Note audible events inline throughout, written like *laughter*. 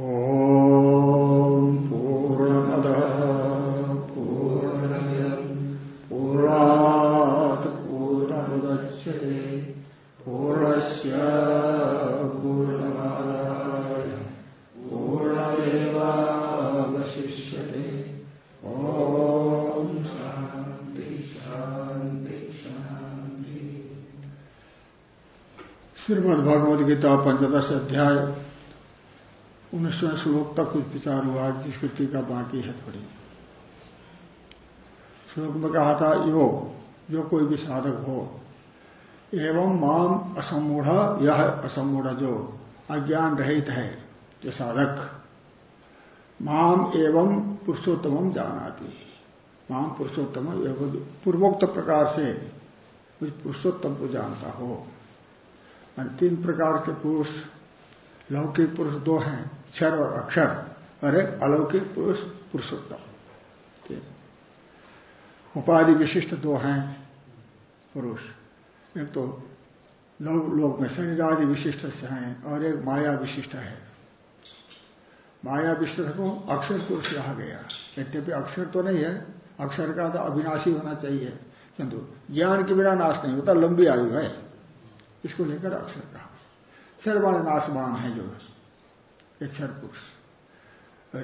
ॐ पूर्णमदः पूर्णमिदम् पूर्णात् पूर्णमुदच्यते पूर्णस्य पूर्णमादाय पूर्णमेवावशिष्यते ॐ शान्ति शान्ति शान्ति। श्रीमद्भगवद गीता पंचदश अध्याय। उन्नीसवें श्लोक तक कुछ विचार हुआ, जिसकी टीका बाकी है थोड़ी। श्लोक में कहा था योग जो कोई भी साधक हो, एवं माम असमूढ़, यह असमूढ़ जो अज्ञान रहित है, जो साधक, माम एवं पुरुषोत्तम जानाती माम पुरुषोत्तम पूर्वोक्त प्रकार से पुरुषोत्तम को जानता हो। तीन प्रकार के पुरुष लौकिक पुरुष दो हैं, क्षर और अक्षर, और एक अलौकिक पुरुष, पुरुषोत्तम। उपाधि विशिष्ट दो हैं, पुरुष। एक तो लोक लोक में शरीर आदि विशिष्ट से हैं, और एक माया विशिष्ट है। माया विशिष्ट को अक्षर पुरुष कहा गया। यद्यपि अक्षर तो नहीं है, अक्षर का तो अविनाशी होना चाहिए। किंतु ज्ञान के बिना नाश नहीं होता, लंबी आयु है। इसको लेकर अक्षर कहा। सर्वाण नाशवान है जो। अक्षर पुरुष।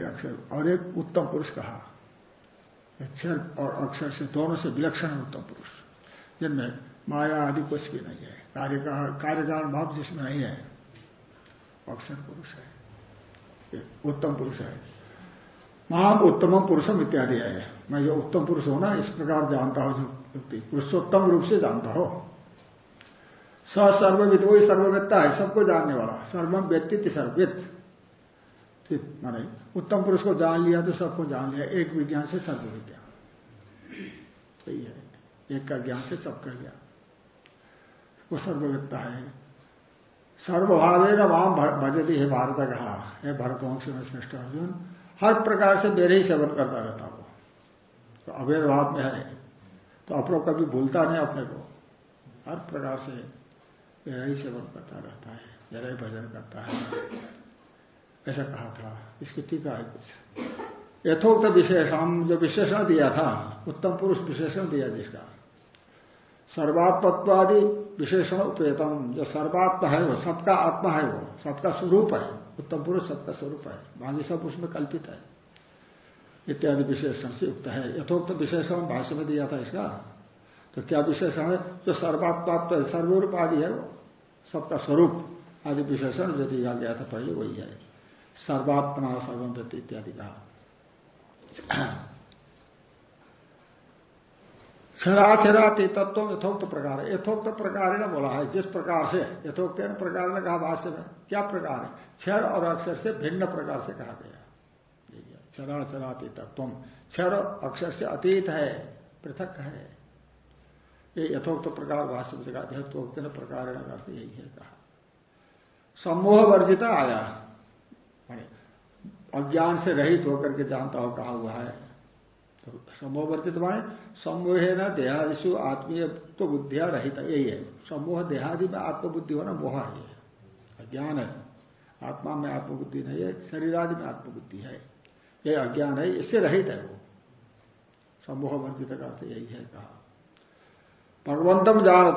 अक्षर। और एक उत्तम पुरुष कहा। अक्षर और अक्षर से दोनों से विलक्षण है उत्तम पुरुष। जिनमें माया आदि कुछ भी नहीं है। कार्यकारण भाव जिसमें नहीं है। अक्षर पुरुष है। उत्तम पुरुष है। महान उत्तम पुरुषम इत्यादि है। मैं जो उत्तम पुरुष हूँ ना, इस प्रकार जानता हूँ जो व्यक्ति। पुरुषोत्तम रूप से जानता हो। सर्वविद वही सर्वविदता है, सबको जानने वाला सर्वम व्यक्ति सर्वित। माने उत्तम पुरुष को जान लिया तो सबको जान लिया। एक विज्ञान से सर्व विज्ञान सही है। एक का ज्ञान से सबका ज्ञान। वो सर्वविदता है। सर्वभावे न वाम भजती है भारत कहा है भरतवंश में श्रेष्ठ अर्जुन। हर प्रकार से मेरे ही सेवन करता रहता वो तो अवैध भाव में है। तो अपनों कभी भूलता नहीं अपने को। हर प्रकार से मेरा ही सेवन करता रहता है, मेरा ही भजन करता है। ऐसा कहा था, इसकी टीका है कुछ। यथोक्त विशेषण जो विशेषण दिया था, उत्तम पुरुष विशेषण दिया जिसका। सर्वात्मत्वादि विशेषण उपेतम, जो सर्वात्मा है वो, सबका आत्मा है वो, सबका स्वरूप है, उत्तम पुरुष सबका स्वरूप है, बाकी सब उसमें कल्पित है। इत्यादि विशेषण से युक्त है। यथोक्त विशेषण भाष्य में दिया था इसका। तो क्या विशेषण है? जो सर्वात्मात्व सर्वरूप आदि है वो। सबका स्वरूप आदि विशेषण जो दिया गया था पहले, वही है। सर्वात्मा सर्वम इत्यादि का क्षराक्षराति तत्व यथोक्त प्रकार। है यथोक्त प्रकार ने बोला है, जिस प्रकार से। यथोक्त प्रकार ने कहा भाष्य में। क्या प्रकार है? क्षर और अक्षर से भिन्न प्रकार से कहा गया। क्षराक्षराति तत्व क्षर अक्षर से अतीत है, पृथक है। ये यथोक्त प्रकार भाष्य में यथोक्त प्रकार अर्थ यही है कहा। सम्मोह वर्जिता आया। अज्ञान से रहित होकर के जानता हो कहा हुआ है। तो समूह वर्जित माने समूह न देहादिशु आत्मीय तो बुद्धिया रहित, यही है। समूह देहादि में आत्मबुद्धि होना मोह है। अज्ञान है। आत्मा में आत्मबुद्धि नहीं है शरीर आदि में आत्मबुद्धि है। ये अज्ञान है, इससे रहित है वो। समूह वर्जित का अर्थ यही है कहा। भगवंतम जानत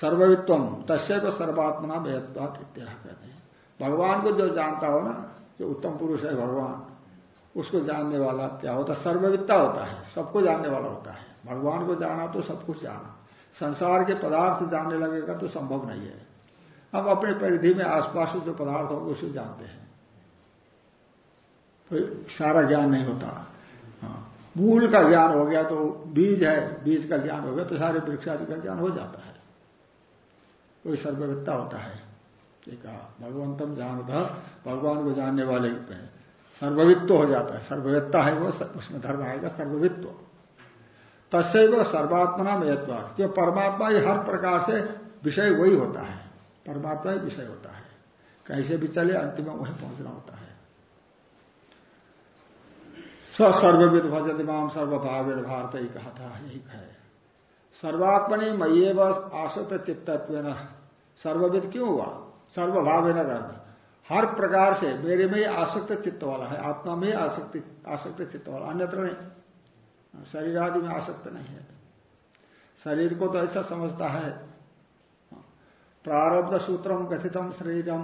सर्ववित्व तस्व सर्वात्मना वेदवाद इत्याह कहते हैं। भगवान को जो जानता हो ना, जो उत्तम पुरुष है भगवान, उसको जानने वाला क्या होता सर्ववित्ता होता है, सबको जानने वाला होता है। भगवान को जाना तो सब कुछ जाना। संसार के पदार्थ जानने लगेगा तो संभव नहीं है। हम अपने परिधि में आसपास जो पदार्थ होंगे उसे जानते हैं। तो सारा ज्ञान नहीं होता। हाँ। मूल का ज्ञान हो गया तो बीज है, बीज का ज्ञान हो गया तो सारे वृक्ष आदि का ज्ञान हो जाता है। कोई सर्ववित्ता होता है। कहा, भगवंतम जानता, भगवान को जानने वाले सर्ववित्व हो। जाता है। सर्ववित्ता है वो उसमें धर्म आएगा सर्ववित्व तस्व सर्वात्मना में जो परमात्मा ही हर प्रकार से विषय वही होता है। परमात्मा ही विषय होता है। कैसे भी चले, अंतिम वही पहुँचना होता है। सर्वविद भजत माम सर्वभाव भारत ही कहा। था यही है सर्वात्मनि मये बस आसत चित्तत्व न सर्वविद क्यों हुआ? सर्वभाव न हर प्रकार से मेरे में आसक्त चित्त वाला है, आत्मा में आसक्त आसक्त चित्त वाला, अन्यत्र नहीं। शरीर आदि में आसक्त नहीं है। शरीर को तो ऐसा समझता है। प्रारब्ध सूत्रम कथितम शरीरम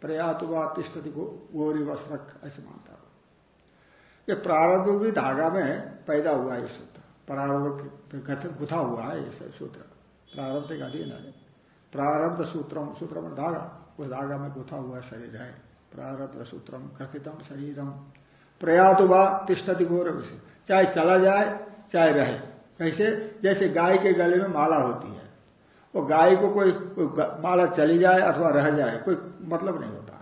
प्रयातुवा तिष्ठति गोरी वस्त्रक, ऐसे मानता ये प्रारब्ध भी धागा में पैदा हुआ है सूत्र। प्रारब्ध गुथा हुआ है ये सूत्र। प्रारब्ध का अधीन है। प्रारब्ध सूत्रम सूत्र में धागा। उस धागा में गुथा हुआ शरीर है। प्रारब्ध सूत्रम कथितम शरीरम। प्रयातुवा तिष्ठति गौर चाहे चला जाए चाहे रहे। कैसे? जैसे गाय के गले में माला होती है। वो गाय को कोई, कोई माला चली जाए अथवा रह जाए कोई मतलब नहीं होता।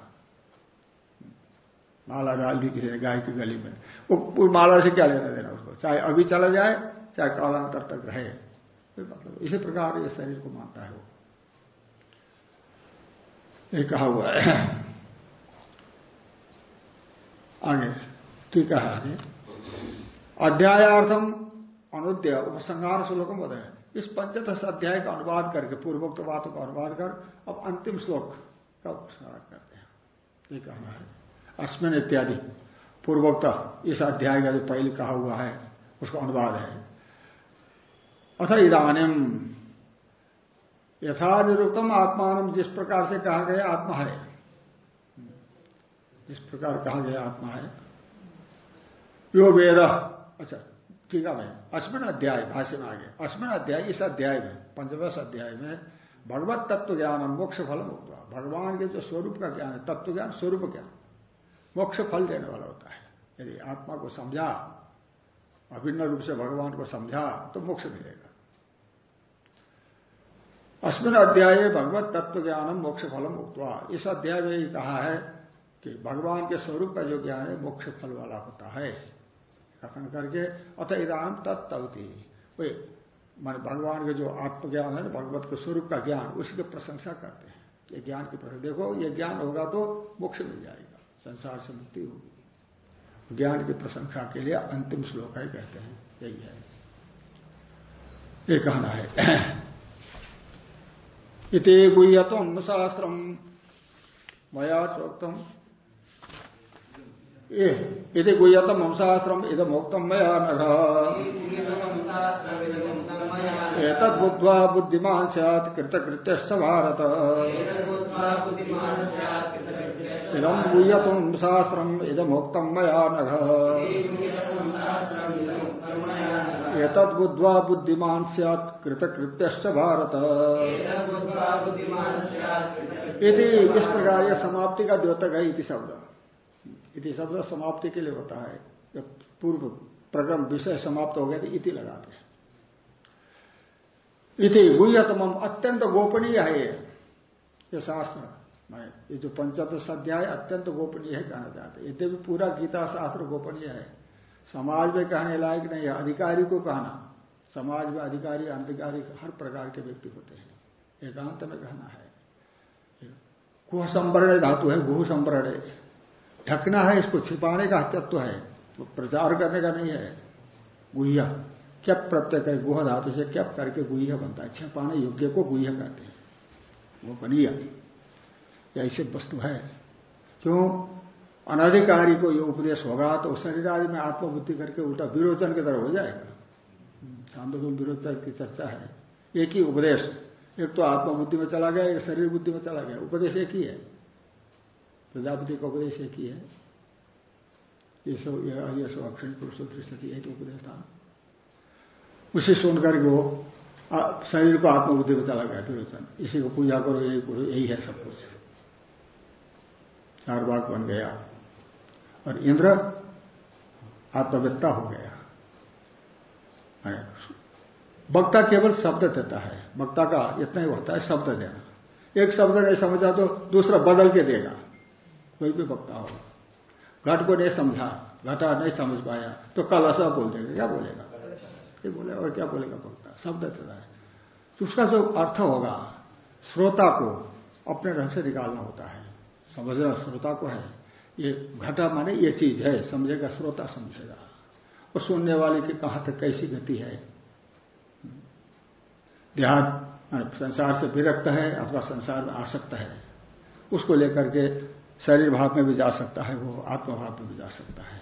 माला डाल दी किसी ने, गाय की गली में। वो माला से क्या लेना देना उसको? चाहे अभी चला जाए, चाहे कालांतर तक रहे। कोई मतलब इसी प्रकार ये शरीर को मानता है वो। ये कहा हुआ है। आगे ठीक है आगे। अध्यायार्थम अनुद्य, उपसंहार श्लोकम बताए इस पंचदश अध्याय का अनुवाद करके, पूर्वोक्त बातों का अनुवाद कर, अब अंतिम श्लोक का उपसंहार करते हैं। ये कहना है। अस्मिन इत्यादि। पूर्वोक्त इस अध्याय का जो पहले कहा हुआ है, उसका अनुवाद है। अथ इधानिम यथा निरुक्तम आत्मान, जिस प्रकार से कहा गया आत्मा है। जिस प्रकार कहा गया आत्मा है। यो वेद अच्छा ठीक है भाई। अश्विन अध्याय, भाष्य में आगे अश्विन अध्याय इस अध्याय में, पंचदश अध्याय में भगवत तत्व ज्ञान मोक्ष फल होता भगवान के जो स्वरूप का ज्ञान है तत्व ज्ञान स्वरूप ज्ञान। मोक्ष फल देने वाला होता है। यदि आत्मा को समझा, अभिन्न रूप से भगवान को समझा तो मोक्ष मिलेगा। अश्विन अध्याय भगवत तत्व ज्ञानम मोक्ष फलम उक्तवा, इस अध्याय में ही कहा है कि भगवान के स्वरूप का जो ज्ञान है, मोक्ष फल वाला होता है। कथन करके अथ इदान तत्वती मान भगवान के जो आत्मज्ञान है, भगवत के स्वरूप का ज्ञान उसकी प्रशंसा करते हैं। ये ज्ञान की प्रशंसा, देखो, ये ज्ञान होगा तो मोक्ष मिल जाएगा। संसार से मुक्ति होगी। ज्ञान की प्रशंसा के लिए अंतिम श्लोक है, कहते हैं। यही है। ये कहना है। *clears throat* इति गुह्यतम शास्त्र मया चोक्तम। यदि गुह्यतम शास्त्रम इदम उक्तम मया नघ एतद्बुद्ध्वा बुद्धिमान सैत् कृतकृत्य भारत। इदम गुह्यतम शास्त्रम इदमोक्तम मया नघ। एतद्बुद्ध्वा बुद्धिमान सैत् कृतकृत्य भारत। यदि इस प्रकार यह समाप्ति का द्योतक है इति शब्द। इति शब्द समाप्ति के लिए होता है। जब पूर्व प्रक्रम विषय समाप्त हो गया तो इति लगाते हैं। इति गुह्यतम अत्यंत गोपनीय है ये शास्त्र। मैं ये जो पंचदश अध्याय अत्यंत गोपनीय है कहना चाहते हैं। यद्यपि पूरा गीता शास्त्र गोपनीय है। समाज में कहने लायक नहीं है। अधिकारी को कहना। समाज में अधिकारी, अनधिकारी हर प्रकार के व्यक्ति होते हैं। एकांत में कहना है। कुह संवरण धातु है, गुह संवरण ढकना है, इसको छिपाने का तत्व है। वो प्रचार करने का नहीं है। गुहिया। क्या प्रत्यय है गुह धातु से क्या करके गुहिया बनता है? छिपाने योग्य को गुहिया कहते हैं। वो बनिया ऐसे वस्तु है। क्यों? अनाधिकारी को ये उपदेश होगा तो शरीर आदि में आत्मबुद्धि करके उल्टा विरोचन की तरह हो जाएगा। सांदोलन विरोचन की चर्चा है, एक ही उपदेश। एक तो आत्मबुद्धि में चला गया, एक शरीर बुद्धि में चला गया। उपदेश एक ही है। प्रजापति का उपदेश एक ही है। ये सब ये सब अक्षर पुरुषोत्तर स्थिति एक उपदेश था। उसे सुनकर वो शरीर को आत्मबुद्धि में चला गया, विरोचन। इसी को पूजा करो, यही करो यही है सब कुछ। चार बाग बन गया और इंद्र आत्मवेत्ता हो गया। वक्ता केवल शब्द देता है। वक्ता का इतना ही होता है, शब्द देना। एक शब्द नहीं समझा तो दूसरा बदल के देगा कोई भी वक्ता होगा घट को नहीं समझा, घटा नहीं समझ पाया तो कल ऐसा बोल देगा। क्या बोलेगा? ये बोले, और क्या बोलेगा वक्ता? शब्द देता है। उसका जो अर्थ होगा, श्रोता को अपने ढंग से निकालना होता है। समझना श्रोता को है। ये घटा माने ये चीज़ है, समझेगा श्रोता, समझेगा। और सुनने वाले की कहाँ तक कैसी गति है? देहात संसार से विरक्त है अथवा संसार में आसक्त है, उसको लेकर के शरीर भाव में भी जा सकता है, वो आत्मभाव में भी जा सकता है।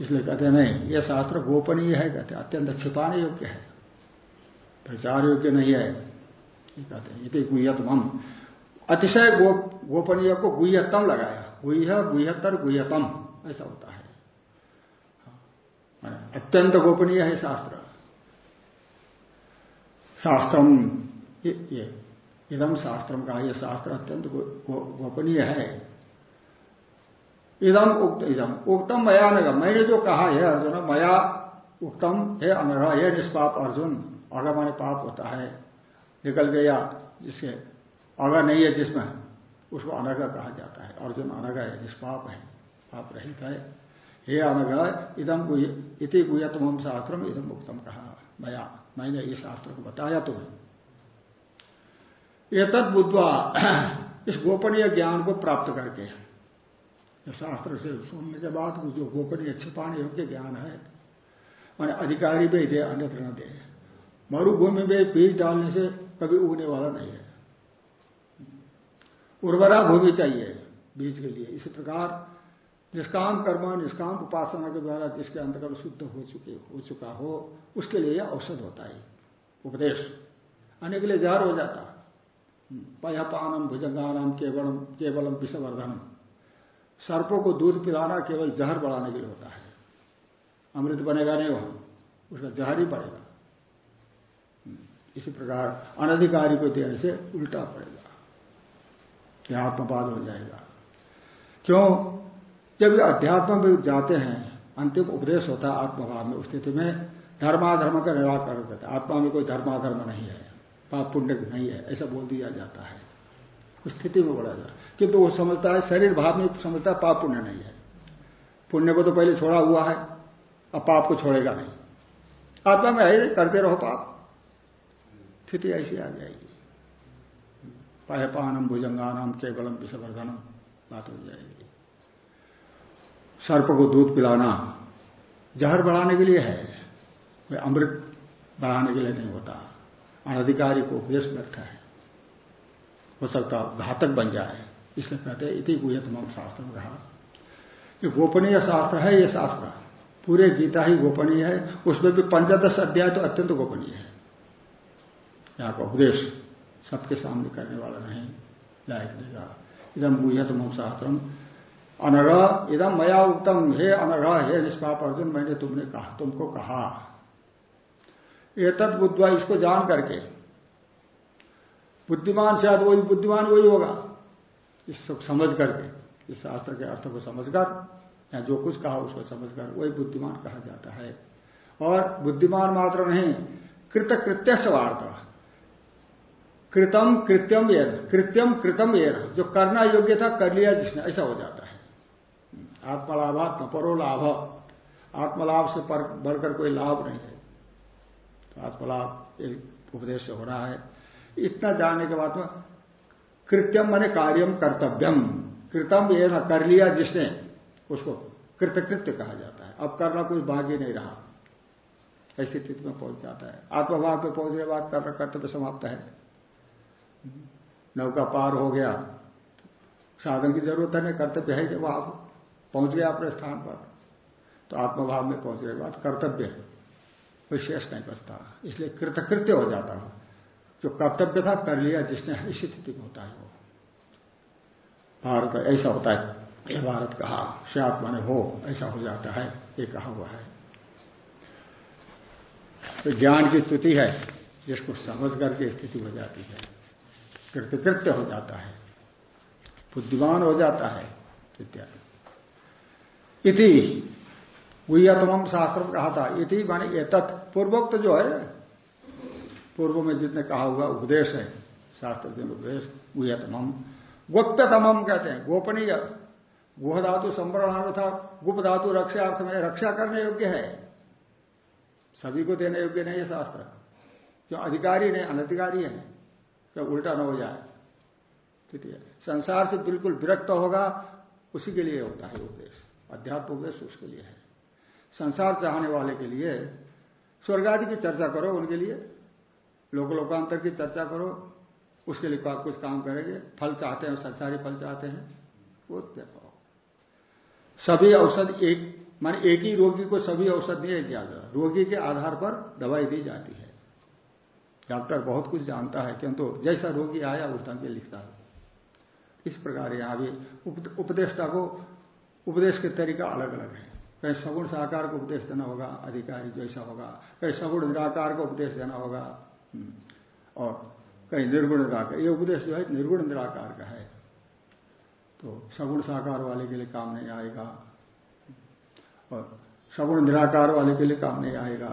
इसलिए कहते नहीं, ये शास्त्र गोपनीय है, कहते अत्यंत छिपाने योग्य है। प्रचार योग्य नहीं है। कहते हैं गुह्यतम अतिशय गो, गोपनीय को गुह्यतम लगाया। गुह्य गुह्यतर गुह्यतम ऐसा होता है। अत्यंत गोपनीय है शास्त्र। शास्त्रम ये इदम शास्त्रम का यह शास्त्र अत्यंत गोपनीय है। इदम उक्त इदम उक्तम मया नगर मैंने जो कहा है अर्जुन मया उक्तम है अनघ है निष्पाप अर्जुन अगर माने पाप होता है। निकल गया जिसके अगर नहीं है जिसमें उसको अनघ कहा जाता है। अर्जुन अनघ है, निष्पाप है, पाप रहित है। हे अनघ इदम इति गुयतम शास्त्रम इदम उक्तम कहा मया। मैंने ये शास्त्र को बताया तुम्हें ये तद बुद्धवा इस गोपनीय ज्ञान को प्राप्त करके शास्त्र से सुनने के बाद जो गोपनीय छिपाने योग्य ज्ञान है, मैंने अधिकारी भी दे, अन्यत्र न दे। मरुभूमि में बीज डालने से कभी उगने वाला नहीं है। उर्वरा भूमि चाहिए बीज के लिए। इसी प्रकार निष्काम कर्म, निष्काम उपासना के द्वारा जिसके अंतर्गत शुद्ध हो चुके, हो चुका हो, उसके लिए यह औषध होता है। उपदेश। आने के लिए जहर हो जाता। पयपानम भुजंगानम, केवलम केवलम विषवर्धनम। सर्पों को दूध पिलाना केवल जहर बढ़ाने के लिए होता है। अमृत बनेगा नहीं वहाँ, उसका जहर ही पड़ेगा। इसी प्रकार अनधिकारी को देने से उल्टा पड़ेगा। क्या आत्मपाद हो जाएगा। क्यों? जब अध्यात्म में जाते हैं, अंतिम उपदेश होता है आत्मभाव में, उस स्थिति में धर्माधर्म का निराकरण करते आत्मा में कोई धर्माधर्म नहीं है, पाप पुण्य नहीं है, ऐसा बोल दिया जाता है। उस स्थिति में बोला जाता है। किंतु वो समझता है, शरीर भाव में समझता है पाप पुण्य नहीं है। पुण्य को तो पहले छोड़ा हुआ है, अब पाप को छोड़ेगा नहीं। आत्मा में है, करते रहो पाप। स्थिति ऐसी आ जाएगी। पायपानम भुजंगानम केवलम विषवर्धनम बात हो जाएगी। सर्प को दूध पिलाना जहर बढ़ाने के लिए है। वह अमृत बढ़ाने के लिए नहीं होता। अनधिकारी को उपदेश बैठा है। हो सकता घातक बन जाए। इसलिए कहते हैं, इति गुहे तमाम शास्त्र में कहा ये गोपनीय शास्त्र है, ये शास्त्र। पूरे गीता ही गोपनीय है। उसमें भी पंचदश अध्याय तो अत्यंत गोपनीय है। यहाँ का उपदेश सबके सामने करने वाला नहीं, लायक देगा इदम गुहे तमाम शास्त्रम अनग इदम मया उत्तम हे अनग हे निष्पाप अर्जुन, मैंने तुमने कहा, तुमको कहा। एतद बुद्धवा इसको जान करके, बुद्धिमान शायद वही बुद्धिमान वही होगा। इस समझ करके, इस शास्त्र के अर्थ को समझकर, या जो कुछ कहा उसको समझकर, वही बुद्धिमान कहा जाता है। और बुद्धिमान मात्र नहीं कृत कृत्य स्वार्थ कृतम कृत्यम ये कृत्यम कृतम ये जो करना योग्य था, कर लिया जिसने, ऐसा हो जाता है। आत्मलाभ परो लाभ। आत्मलाभ से बढ़कर कोई लाभ नहीं है। तो आत्मलाभ एक उपदेश से हो रहा है। इतना जानने के बाद में कृत्यम माने कार्यम कर्तव्यम। कृतम ये कर लिया जिसने, उसको कृतकृत्य कहा जाता है। अब करना कुछ बाकी नहीं रहा। ऐसी स्थिति में पहुँच जाता है। आत्मभाव में पहुँचने के बाद कर्म कर्तव्य समाप्त है। नौका पार हो गया। साधन की ज़रूरत है, नहीं, कर्तव्य है कि वहाँ पहुँच गया अपने स्थान पर। तो आत्मभाव में पहुँचने के बाद कर्तव्य है। कोई शेष नहीं बचता। इसलिए कृतकृत्य हो जाता है। जो कर्तव्य था, कर लिया, जिसने इसी स्थिति में होता है वो। भारत ऐसा होता है यह भारत कहा श्यात माने हो, ऐसा हो जाता है, ये कहा हुआ है। तो ज्ञान की स्तुति है, जिसको समझ करके स्थिति हो जाती है। कृतकृत्य हो जाता है। बुद्धिमान हो जाता है, इत्यादि। इति गुह्यतम शास्त्र कहा था इति माने तत् पूर्वोक्त जो है, पूर्व में जितने कहा हुआ उपदेश है, शास्त्र दिन उपदेश गुह्यतम गोप्यतम कहते हैं, गोपनीय। गुह धातु संवरण था गुप धातु रक्षा अर्थ में रक्षा करने योग्य है। सभी को देने योग्य नहीं है शास्त्र। जो अधिकारी नहीं, अनधिकारी है। क्या उल्टा न हो जाए? ठीक है। संसार से बिल्कुल विरक्त होगा, उसी के लिए होता है उपदेश। अध्यात्म उपदेश उसके लिए है। संसार चाहने वाले के लिए स्वर्ग आदि की चर्चा करो उनके लिए लोक लोकांतर की चर्चा करो, उसके लिए कुछ काम करेंगे, फल चाहते हैं संसारी फल चाहते हैं, वो देखो सभी औषध एक मान एक ही रोगी को सभी औषध नहीं दिया जाता रोगी के आधार पर दवाई दी जाती है। डॉक्टर बहुत कुछ जानता है किंतु तो जैसा रोगी आया उस ढंग लिखता है। इस प्रकार यहाँ भी उपदेष्टा को उपदेश के तरीका अलग अलग है। कहीं सगुण साकार को उपदेश देना होगा अधिकारी जैसा होगा। कहीं सगुण निराकार को उपदेश देना होगा हम्म, और कहीं निर्गुण निराकार। ये उपदेश जो है निर्गुण निराकार का है। तो सगुण साकार वाले के लिए काम नहीं आएगा और सगुण निराकार वाले के लिए काम नहीं आएगा।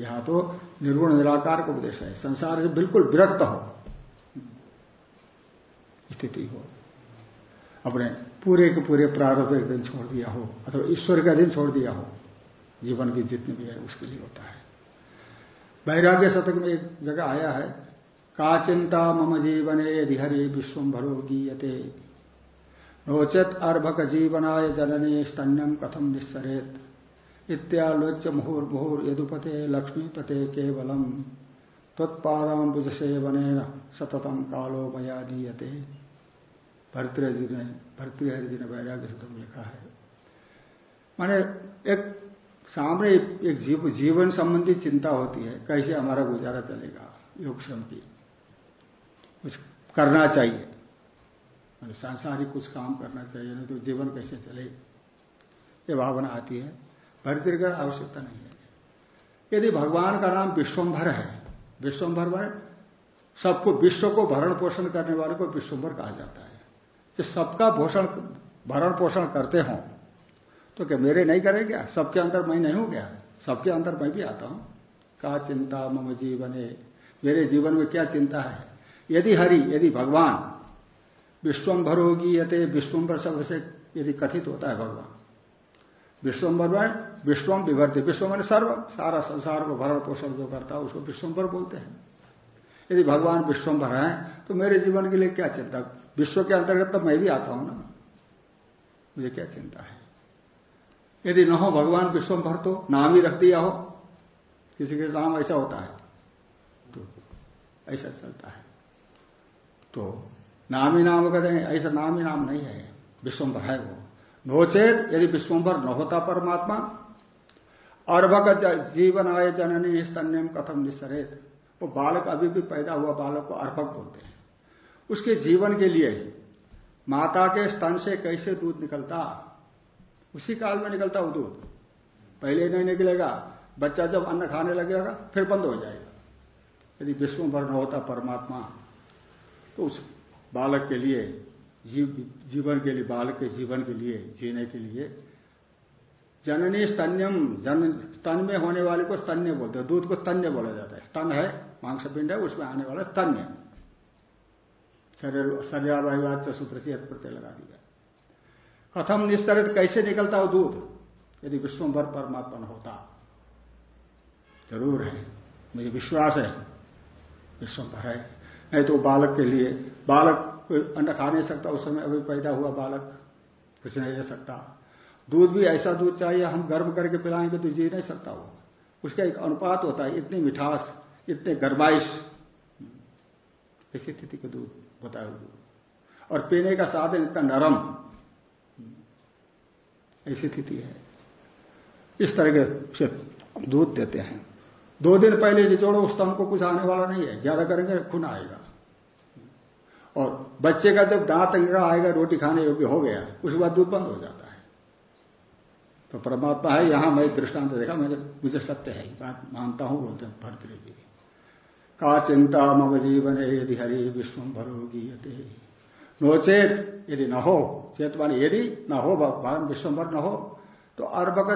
यहाँ तो निर्गुण निराकार का उपदेश है। संसार से बिल्कुल विरक्त हो। स्थिति हो। अपने पूरे के पूरे प्रारंभ एक दिन छोड़ दिया हो, अथवा ईश्वर का दिन छोड़ दिया हो, जीवन की जितनी भी है उसके लिए होता है। वैराग्य शतक में एक जगह आया है, का चिंता मम जीवने यदि हरि विश्वम भरो गीयते। नोचेत अर्भक जीवनाय जननी स्तन्यम कथम निस्सरेत इत्यालोच्य मुहुर्मुहुर यदुपते लक्ष्मीपते केवलम। त्वत्पादाबुज सेवन सततम कालो मया दीयते। भरतृहरि ने भरतृहरि जी ने वैराग्य शतक में लिखा है। माने एक सामने एक जीव, जीवन संबंधी चिंता होती है कैसे हमारा गुजारा चलेगा योगक्षम की। कुछ करना चाहिए। सांसारिक कुछ काम करना चाहिए नहीं तो जीवन कैसे चले? ये भावना आती है। भरतृ आवश्यकता नहीं है। यदि भगवान का नाम विश्वंभर है, विश्वंभर में सबको विश्व को भरण पोषण करने वाले को विश्वंभर कहा जाता है। कि सबका पोषण, भरण पोषण करते हो तो क्या मेरे नहीं करे क्या? सबके अंदर मैं नहीं हूँ क्या? सबके अंदर मैं भी आता हूँ। का चिंता मम जीवने? मेरे जीवन में क्या चिंता है? यदि हरि, यदि भगवान विश्वम्भर होगी, यते विश्वम्भर शब्द से यदि कथित होता है भगवान विश्वम्भर में विश्वम विभरते विश्व मैंने सर्व। सारा संसार को भरण पोषण जो करता है, उसको विश्वम्भर बोलते हैं। यदि भगवान विश्वम्भर है तो मेरे जीवन के लिए क्या चिंता? विश्व के अंतर्गत तो मैं भी आता हूँ ना। मुझे क्या चिंता है? यदि न हो भगवान विश्वभर तो नाम ही रख दिया हो। किसी के नाम ऐसा होता है। तो ऐसा चलता है। तो नाम ही नाम कहते हैं ऐसा नाम ही नाम नहीं है। विश्वभर है वो। नोचेत यदि विश्वभर न होता परमात्मा अर्भक जीवन आय जननी स्तन्यम कथम निस्सरेत वो बालक अभी भी पैदा हुआ, बालक को अर्भक बोलते हैं। उसके जीवन के लिए माता के स्तन से कैसे दूध निकलता? उसी काल में निकलता वो दूध। पहले नहीं निकलेगा, बच्चा जब अन्न खाने लगेगा, फिर बंद हो जाएगा। यदि विश्व भर न होता परमात्मा तो उस बालक के लिए, जीव, जीवन के लिए, बालक के जीवन के लिए, जीने के लिए जननी स्तन्यम, जन स्तन में होने वाले को स्तन्य बोलते हैं, दूध को स्तन्य बोला जाता है। स्तन है मांस पिंड है, उसमें आने वाला स्तन्य। शरीर शरीरवायुवाद सूत्र से प्रत्यय लगा दिया कथम निस्तरित कैसे निकलता हो दूध? यदि विश्वभर परमात्मा होता, ज़रूर है, मुझे विश्वास है, विश्वभर है। नहीं तो बालक के लिए, बालक कोई अन्न खा नहीं सकता, उस समय अभी पैदा हुआ बालक, कुछ नहीं ले सकता। दूध भी ऐसा दूध चाहिए, हम गर्म करके पिलाएँगे तो जी नहीं सकता वो। उसका एक अनुपात होता है, इतनी मिठास, इतने गर्माइश। ऐसी स्थिति का दूध दूध। और पीने का साधन इतना नरम। ऐसी स्थिति है। इस तरह से दूध देते हैं। दो दिन पहले निचोड़ो उस स्तंभ को कुछ आने वाला नहीं है। ज़्यादा करेंगे, खून आएगा। और बच्चे का जब दांत आएगा, रोटी खाने योग्य हो गया, उसके बाद दूध बंद हो जाता तो परमात्मा है, यहाँ मैं दृष्टांत देखा, मैंने मुझे सत्य है मानता हूँ, बोलते हैं भरतरी जी। का चिंता मम जीवन यदि हरि विश्व भरोगी नोचेत यदि न हो चेत मान यदि न हो, भगवान विश्वभर न हो तो अर्भक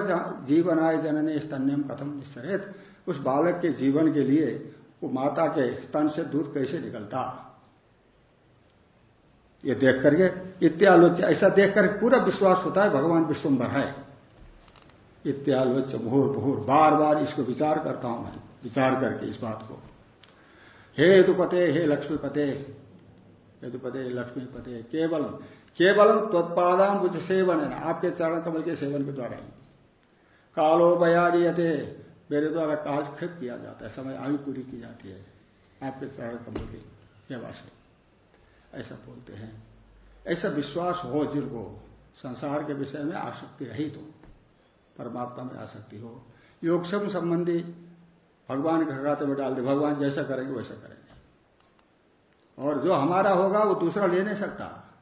जीवन आय जनने स्तन्यम कथम निस्तरेत उस बालक के जीवन के लिए, वो माता के स्तन से दूध कैसे निकलता? ये देख करके इत्यालोच्य, ऐसा देख करके पूरा विश्वास होता है, भगवान विश्वम्भर है। इत्यालोच्य भूर भूर बार बार इसको विचार करता हूँ मैं, विचार करके इस बात को। हे हेतुपते हे लक्ष्मी लक्ष्मीपते हेतुपते लक्ष्मीपते केवल केवल त्वत्पादान बुझ सेवन है आपके चरण कमल के सेवन के द्वारा ही। कालो बयारियते मेरे द्वारा काल क्षिप किया जाता है, समय आयु पूरी की जाती है, आपके चरण कमल की व्यवहार ऐसा बोलते हैं। ऐसा विश्वास हो जिनको, संसार के विषय में आसक्ति रही तो। परमात्मा में आसक्ति हो। योगक्षम संबंधी भगवान के खाते में डाल दे, भगवान जैसा करेंगे, वैसा करेंगे। और जो हमारा होगा, वो दूसरा ले नहीं सकता।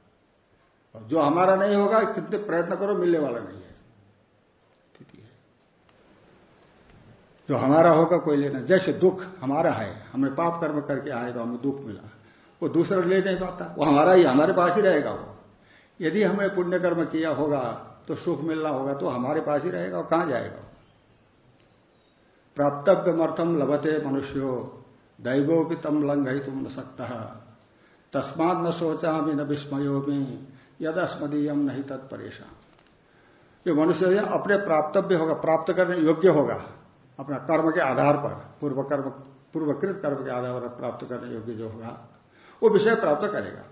और जो हमारा नहीं होगा, कितने प्रयत्न करो, मिलने वाला नहीं है। स्थिति है। जो हमारा होगा, कोई लेना। जैसे दुख हमारा है, हमने पाप कर्म करके आए तो हमें दुख मिला। वो दूसरा ले नहीं पाता। वो हमारा ही, हमारे पास ही रहेगा वो। यदि हमने पुण्य कर्म किया होगा तो सुख मिलना होगा तो हमारे पास ही रहेगा और कहाँ जाएगा? प्राप्तव्यमर्थम लभते मनुष्यो दैवो भी तम लंघ तुम न सकता। तस्मात न सोचा भी न विस्मयो में यद अस्मदीयम नहीं तत्परेशान जो मनुष्य अपने प्राप्तव्य होगा, प्राप्त करने योग्य होगा, अपना कर्म के आधार पर, पूर्व कर्म, पूर्वकृत कर्म के आधार पर प्राप्त करने योग्य जो होगा, वो विषय प्राप्त करेगा।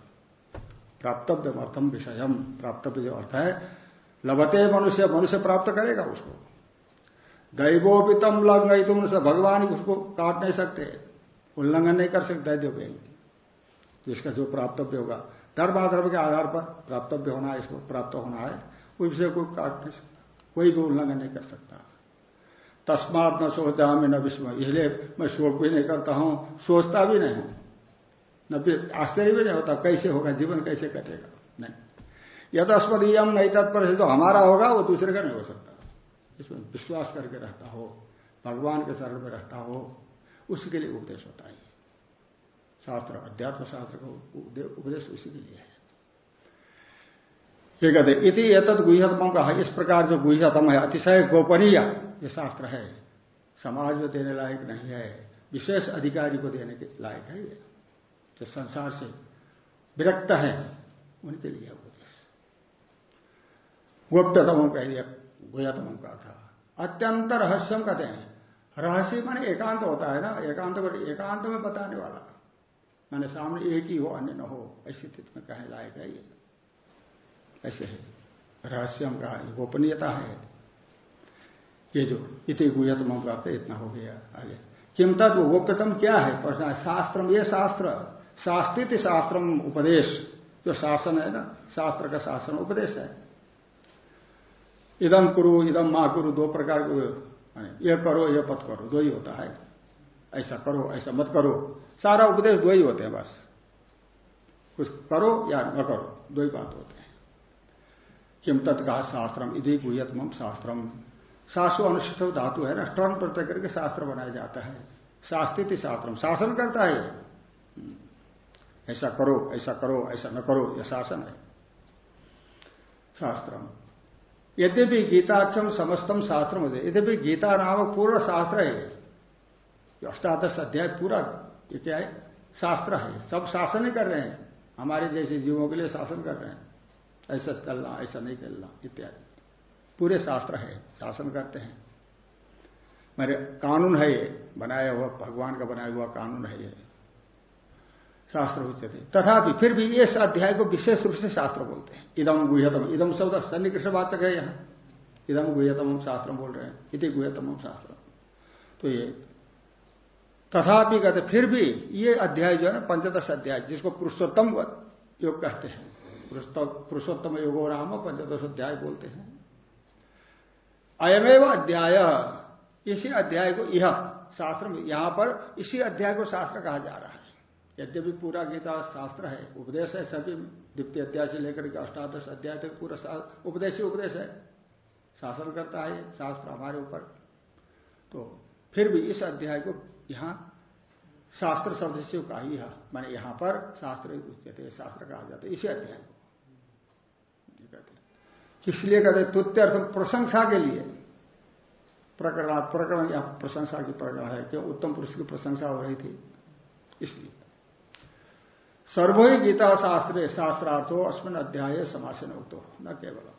प्राप्तव्य अर्थम विषयम प्राप्तव्य जो अर्थ है लभते मनुष्य मनुष्य प्राप्त करेगा उसको। दैवोपितम लंग तुम भगवान उसको काट नहीं सकते। उल्लंघन नहीं कर सकते दैव जिसका जो प्राप्तव्य होगा। धर्म धर्माधर्म के आधार पर प्राप्तव्य होना है, इसको प्राप्त होना है। उस विषय को काट नहीं सकता। कोई भी उल्लंघन नहीं कर सकता। तस्मात न सोचा मैं न विस्मय इसलिए मैं शोक भी नहीं करता हूँ, सोचता भी नहीं हूँ। न आश्चर्य भी नहीं होता, कैसे होगा, जीवन कैसे कटेगा? नहीं। यद अस्मदीयम नहीं तत्पर तो हमारा होगा, वो दूसरे का नहीं हो सकता। इसमें विश्वास करके रहता हो, भगवान के शरण में रहता हो, उसके लिए उपदेश होता है। शास्त्र अध्यात्म शास्त्र का उपदेश उसी के लिए है। ये कहते इति एतद गुहतम का इस प्रकार जो गुहतम है, अतिशय गोपनीय, ये शास्त्र है। समाज में देने लायक नहीं है, विशेष अधिकारी को देने के लायक है ये। जो संसार से विरक्त है, उनके लिए गोप्यतम कह दिया गुहतम का था। अत्यंत रहस्यम कहते हैं। रहस्य माने एकांत होता है ना, एकांत को एकांत में बताने वाला। माने सामने एक ही हो, अन्य न हो, ऐसी स्थिति में कहने लायक है ये। ऐसे है। रहस्यम का गोपनीयता है। ये जो इति गुहतम का इतना हो गया आगे। किम तक गोप्यतम क्या है? प्रश्न शास्त्रम, ये शास्त्र, शास्त्रित शास्त्रम उपदेश। जो शासन है ना, शास्त्र का शासन उपदेश है। इदम कुरु इदम माँ कुरु, दो प्रकार के ये करो, ये पथ करो, दो ही होता है। ऐसा करो, ऐसा मत करो। सारा उपदेश दो ही होते हैं बस। कुछ करो या न करो, दो ही बात होते हैं। किम तत्का शास्त्रम इधि गुहतम शास्त्रम। सासु अनुष्ठित धातु है ना टर्न प्रत्यय करके शास्त्र बनाया जाता है। शास्त्रित शास्त्रम, शासन करता है। ऐसा करो ऐसा करो, ऐसा न करो, यह शासन है। शास्त्रम। यद्यपि गीताख्यम समस्तम शास्त्र मुझे यद्यपि गीता नामक पूर्ण शास्त्र है अष्टादश अध्याय पूरा ये क्या है? शास्त्र है। सब शासन ही कर रहे हैं। हमारे जैसे जीवों के लिए शासन कर रहे हैं। ऐसा चलना, ऐसा नहीं चलना, इत्यादि। पूरे शास्त्र है। शासन करते हैं। मेरे कानून है ये। बनाया हुआ, भगवान का बनाया हुआ कानून है ये। शास्त्र उच्चते तथापि फिर भी इस अध्याय को विशेष रूप से शास्त्र बोलते हैं। इदम गुहतम इदम शब्द सन्निकृष्ण वाचक है यहाँ। इदम गुहतम शास्त्र बोल रहे हैं। इति गुहतम शास्त्र। तो ये तथापि कहते फिर भी ये अध्याय जो है ना, पंचदश अध्याय, जिसको पुरुषोत्तम योग कहते हैं। पुरुषोत्तम योगो राम पंचदश अध्याय बोलते हैं। अयमेव अध्याय। इसी अध्याय को यह शास्त्र में, यहाँ पर इसी अध्याय को शास्त्र कहा जा रहा है। यद्यपि पूरा गीता शास्त्र है, उपदेश है, सभी द्वितीय अध्याय से लेकर के अष्टादश अध्याय तक पूरा उपदेश ही उपदेश है। शासन करता है शास्त्र हमारे ऊपर। तो फिर भी इस अध्याय को यहाँ शास्त्र शब्द से कहा ही मैंने यहाँ पर शास्त्र उच्चते शास्त्र कहा जाता है, इसी अध्याय को। इसलिए कहते अर्थ प्रशंसा के लिए प्रकरण प्रकरण या प्रशंसा की प्रकरण है, क्यों? उत्तम पुरुष की प्रशंसा हो रही थी, इसलिए। सर्वो ही गीता शास्त्र शास्त्रार्थो अस्मिन अध्याय समासन हो न केवल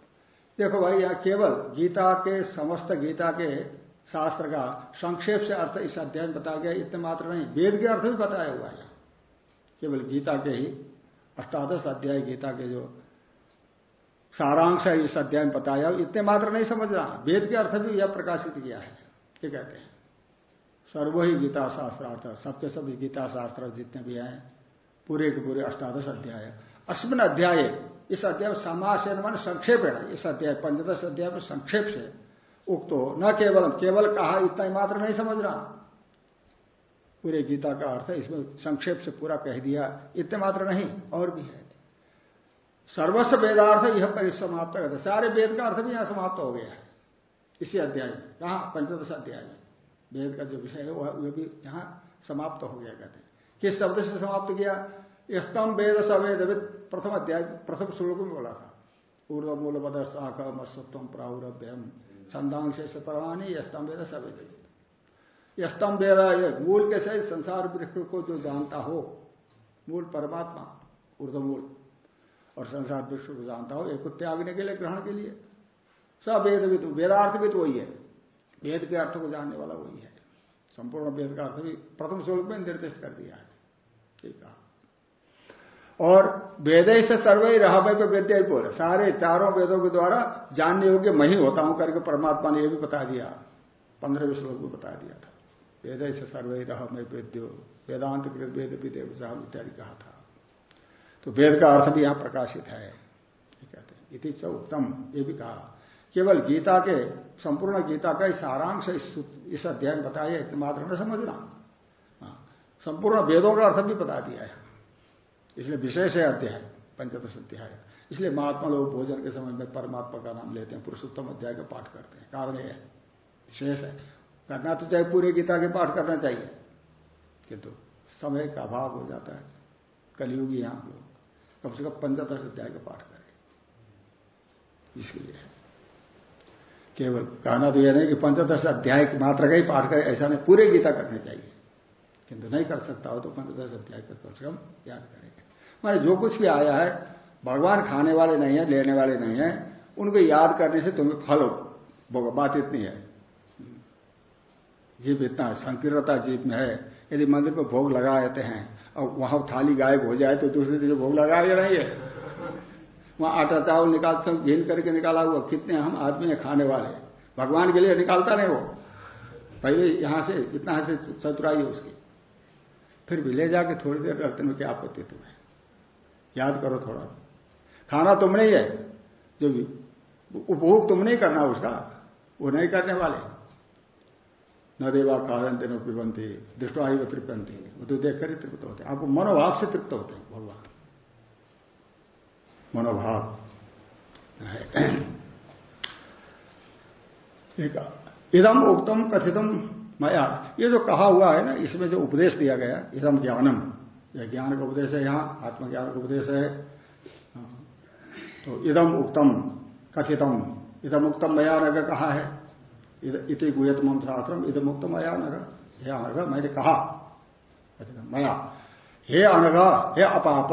देखो भाई, यहाँ केवल गीता के, समस्त गीता के शास्त्र का संक्षेप से अर्थ इस अध्याय में बताया गया, इतने मात्र नहीं, वेद के अर्थ भी बताया हुआ है। केवल गीता के ही, अष्टादश अध्याय गीता के जो सारांश है इस अध्याय में बताया, इतने मात्र नहीं समझना वेद के अर्थ भी यह प्रकाशित किया है। ये कहते हैं सर्व ही गीता शास्त्रार्थ सबके सब गीता शास्त्र जितने भी हैं पूरे के पूरे अष्टादश अध्याय अश्विन अध्याय, इस अध्याय में समासेन मान संक्षेप है इस अध्याय, पंचदश अध्याय में संक्षेप से उक्त हो। न केवल केवल कहा, इतना ही मात्र नहीं समझ रहा। पूरे गीता का अर्थ है, इसमें संक्षेप से पूरा कह दिया, इतने मात्र नहीं, और भी है। सर्वस्व वेदार्थ यह परिसमाप्त करते सारे वेद का अर्थ भी यहाँ समाप्त हो गया है। इसी अध्याय में कहा पंचदश अध्याय में, वेद का जो विषय है वह भी यहाँ समाप्त हो गया कहते हैं। किस शब्द से समाप्त किया। स्तम वेद सवेद प्रथम अध्याय, प्रथम श्लोक में बोला था। पूर्व मूल पद शाख मत्सत्व प्रावरभ्यम छंदांश प्रमाणी स्तम वेद सवेद स्तम वेद मूल के सहित संसार वृक्ष को जो जानता हो, मूल परमात्मा ऊर्धमूल और संसार वृक्ष को जानता हो, एक त्यागने के लिए, ग्रहण के लिए। सब भी वेदार्थ भी तो वही है। वेद के अर्थ को जानने वाला वही है। संपूर्ण वेद का अर्थ भी प्रथम श्लोक में निर्दिष्ट कर दिया है। ठीक है। और वेद से सर्वे रहा भाई पे वेद्य बोले। सारे चारों वेदों के द्वारा जानने योग्य मैं ही होता हूँ करके परमात्मा ने यह भी बता दिया। पंद्रहवें श्लोक में बता दिया था। वेद से सर्वे रह मैं वेद्यो। वेदांत वेद भी देव साहब इत्यादि कहा था। तो वेद का अर्थ भी यहाँ प्रकाशित है। कहते हैं। इति च उत्तम। ये भी कहा। केवल गीता के संपूर्ण गीता का सारांश इस, अध्याय में बताया मात्र न समझना। संपूर्ण वेदों का अर्थ भी बता दिया है। इसलिए विशेष है अध्याय, पंचदश अध्याय। इसलिए महात्मा लोग भोजन के समय में परमात्मा का नाम लेते हैं, पुरुषोत्तम अध्याय का पाठ करते हैं। कारण यह है, विशेष है। करना तो चाहे पूरे गीता के पाठ करना चाहिए, किंतु समय का अभाव हो जाता है। कलयुगी यहाँ लोग, कम से कम पंचदश अध्याय का पाठ करें। इसके लिए केवल कहना तो यह नहीं कि पंचदश अध्याय मात्र का ही पाठ करें, ऐसा नहीं, पूरे गीता करने चाहिए। किंतु नहीं कर सकता हो तो पंचदश अध्याय का कम से कम याद करेंगे। माने जो कुछ भी आया है, भगवान खाने वाले नहीं है, लेने वाले नहीं है, उनको याद करने से तुम्हें फल होगा बात इतनी है। जीव इतना संकीर्णता जीव में है। यदि मंदिर में भोग लगा देते हैं और वहाँ थाली गायब हो जाए तो दूसरे दिन भोग लगाया नहीं है। वहाँ आटा चावल निकालते घीन करके निकाला हुआ, कितने हम आदमी हैं, खाने वाले। भगवान के लिए निकालता नहीं वो। पहले यहाँ से इतना से चतुराई है उसकी। फिर भी ले जाके थोड़ी देर रखते में क्या आपत्ति तुम्हें। याद करो थोड़ा। खाना तुम नहीं है। जो भी उपभोग तुम नहीं करना उसका। वो नहीं करने वाले। न देवा कालंते न पिबंती। दृष्टवायु तृप्यंती वो तो देखकर ही तृप्त होते हैं। आपको मनोभाव से तृप्त होते हैं, भगवान। मनोभाव। एक इदम उक्तम कथितम माया। ये जो कहा हुआ है ना, इसमें जो उपदेश दिया गया, इदम ज्ञानम। यह ज्ञान का उपदेश है यहाँ, आत्मज्ञान का उपदेश है। तो इदम उक्तम, कथितम। इदम उक्तम मया नगर कहा है। इति गुहतम शास्त्रम इदम उक्तम मया नगर हे अनग मैंने कहा। मया। हे अनग हे अपाप।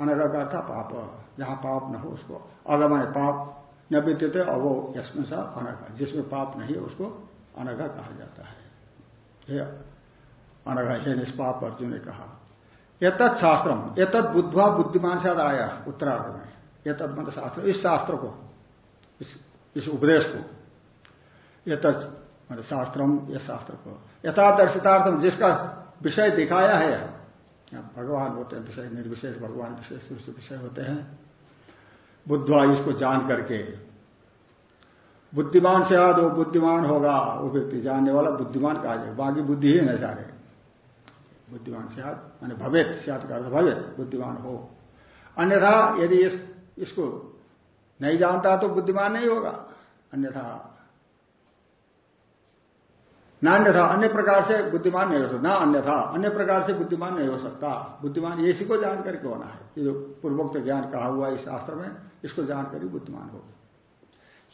अनग का अर्थ पाप। जहाँ पाप न हो, उसको अगमय पाप। न विद्यते अवो यशमें सा अनग जिसमें पाप नहीं है, उसको अनगा कहा जाता हे। निष्पाप अर्जुन ने कहा। एतत् शास्त्रम एतत् बुद्धवा बुद्धिमान से आया उत्तरार्ध में एतत् मत शास्त्र इस शास्त्र को इस, उपदेश को। एतत् मान शास्त्रम यह शास्त्र को। यथादर्शितार्थम जिसका विषय दिखाया है भगवान होते हैं विषय निर्विशेष भगवान विशेष रूप से विषय होते हैं बुद्धवा इसको जान करके बुद्धिमान से आज वो बुद्धिमान होगा वो व्यक्ति जानने वाला बुद्धिमान कहा जाए। बाकी बुद्धि ही न सारे। बुद्धिमान से आद मैंने भवेत से का भवेत बुद्धिमान हो। अन्यथा यदि इस, इसको नहीं जानता तो बुद्धिमान नहीं होगा। अन्यथा न अन्यथा अन्य प्रकार से बुद्धिमान नहीं हो सकता। ना अन्यथा अन्य प्रकार से बुद्धिमान नहीं हो सकता। बुद्धिमान इसी को जानकर के होना है। ये जो पूर्वोक्त ज्ञान कहा हुआ इस शास्त्र में इसको जानकर ही बुद्धिमान होगा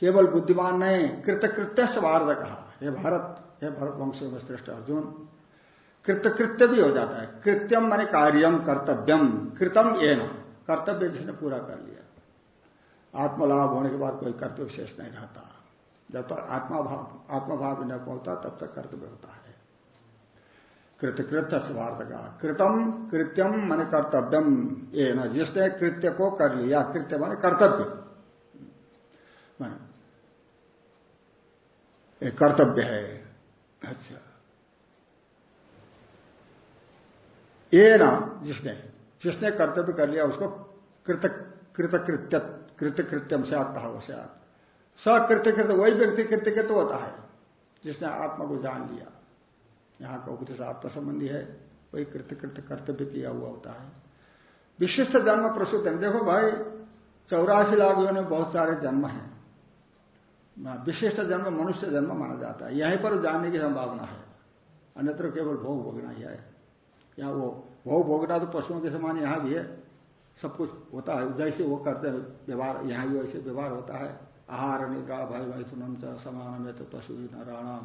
केवल बुद्धिमान नहीं, कृतकृत्य स्वार्थ कहा। हे भारत, हे भरत वंश में श्रेष्ठ अर्जुन, कृतकृत्य भी हो जाता है। कृत्यम माने कार्यम कर्तव्यम, कृतम ये न कर्तव्य जिसने पूरा कर लिया। आत्मलाभ होने के बाद कोई कर्तव्य विशेष नहीं रहता। जब तक आत्मा भाव आत्मभाव न पहुँचता, तब तक कर्तव्य होता है। कृतकृत्य स्वार्थ का कृतम, कृत्यम माने कर्तव्यम ये न जिसने कृत्य को कर लिया, कृत्य माने कर्तव्य। कर्तव्य है। अच्छा। ये ना, जिसने जिसने कर्तव्य कर लिया, उसको कृत, कृतकृत्य, कृतकृत्यम से कहा उसे सकृत्य कृत वही व्यक्ति कृत्य तो होता है, जिसने आत्मा को जान लिया। यहाँ का उपदेश आत्मा संबंधी है, वही कृत्य कर्तव्य किया हुआ होता है। विशिष्ट जन्म प्रसूत है देखो भाई, चौरासी लाख में बहुत सारे जन्म हैं। विशिष्ट जन्म मनुष्य जन्म माना जाता है। यहीं पर जानने की संभावना है। अन्यत्र केवल भोग भोगना ही है। यहाँ वो भोग भोगना तो पशुओं के समान यहाँ भी है। सब कुछ होता है। जैसे वो करते हैं, व्यवहार, यहाँ भी वैसे व्यवहार होता है। आहार निद्रा भाई भाई सुनम च समान में तो पशु नारायण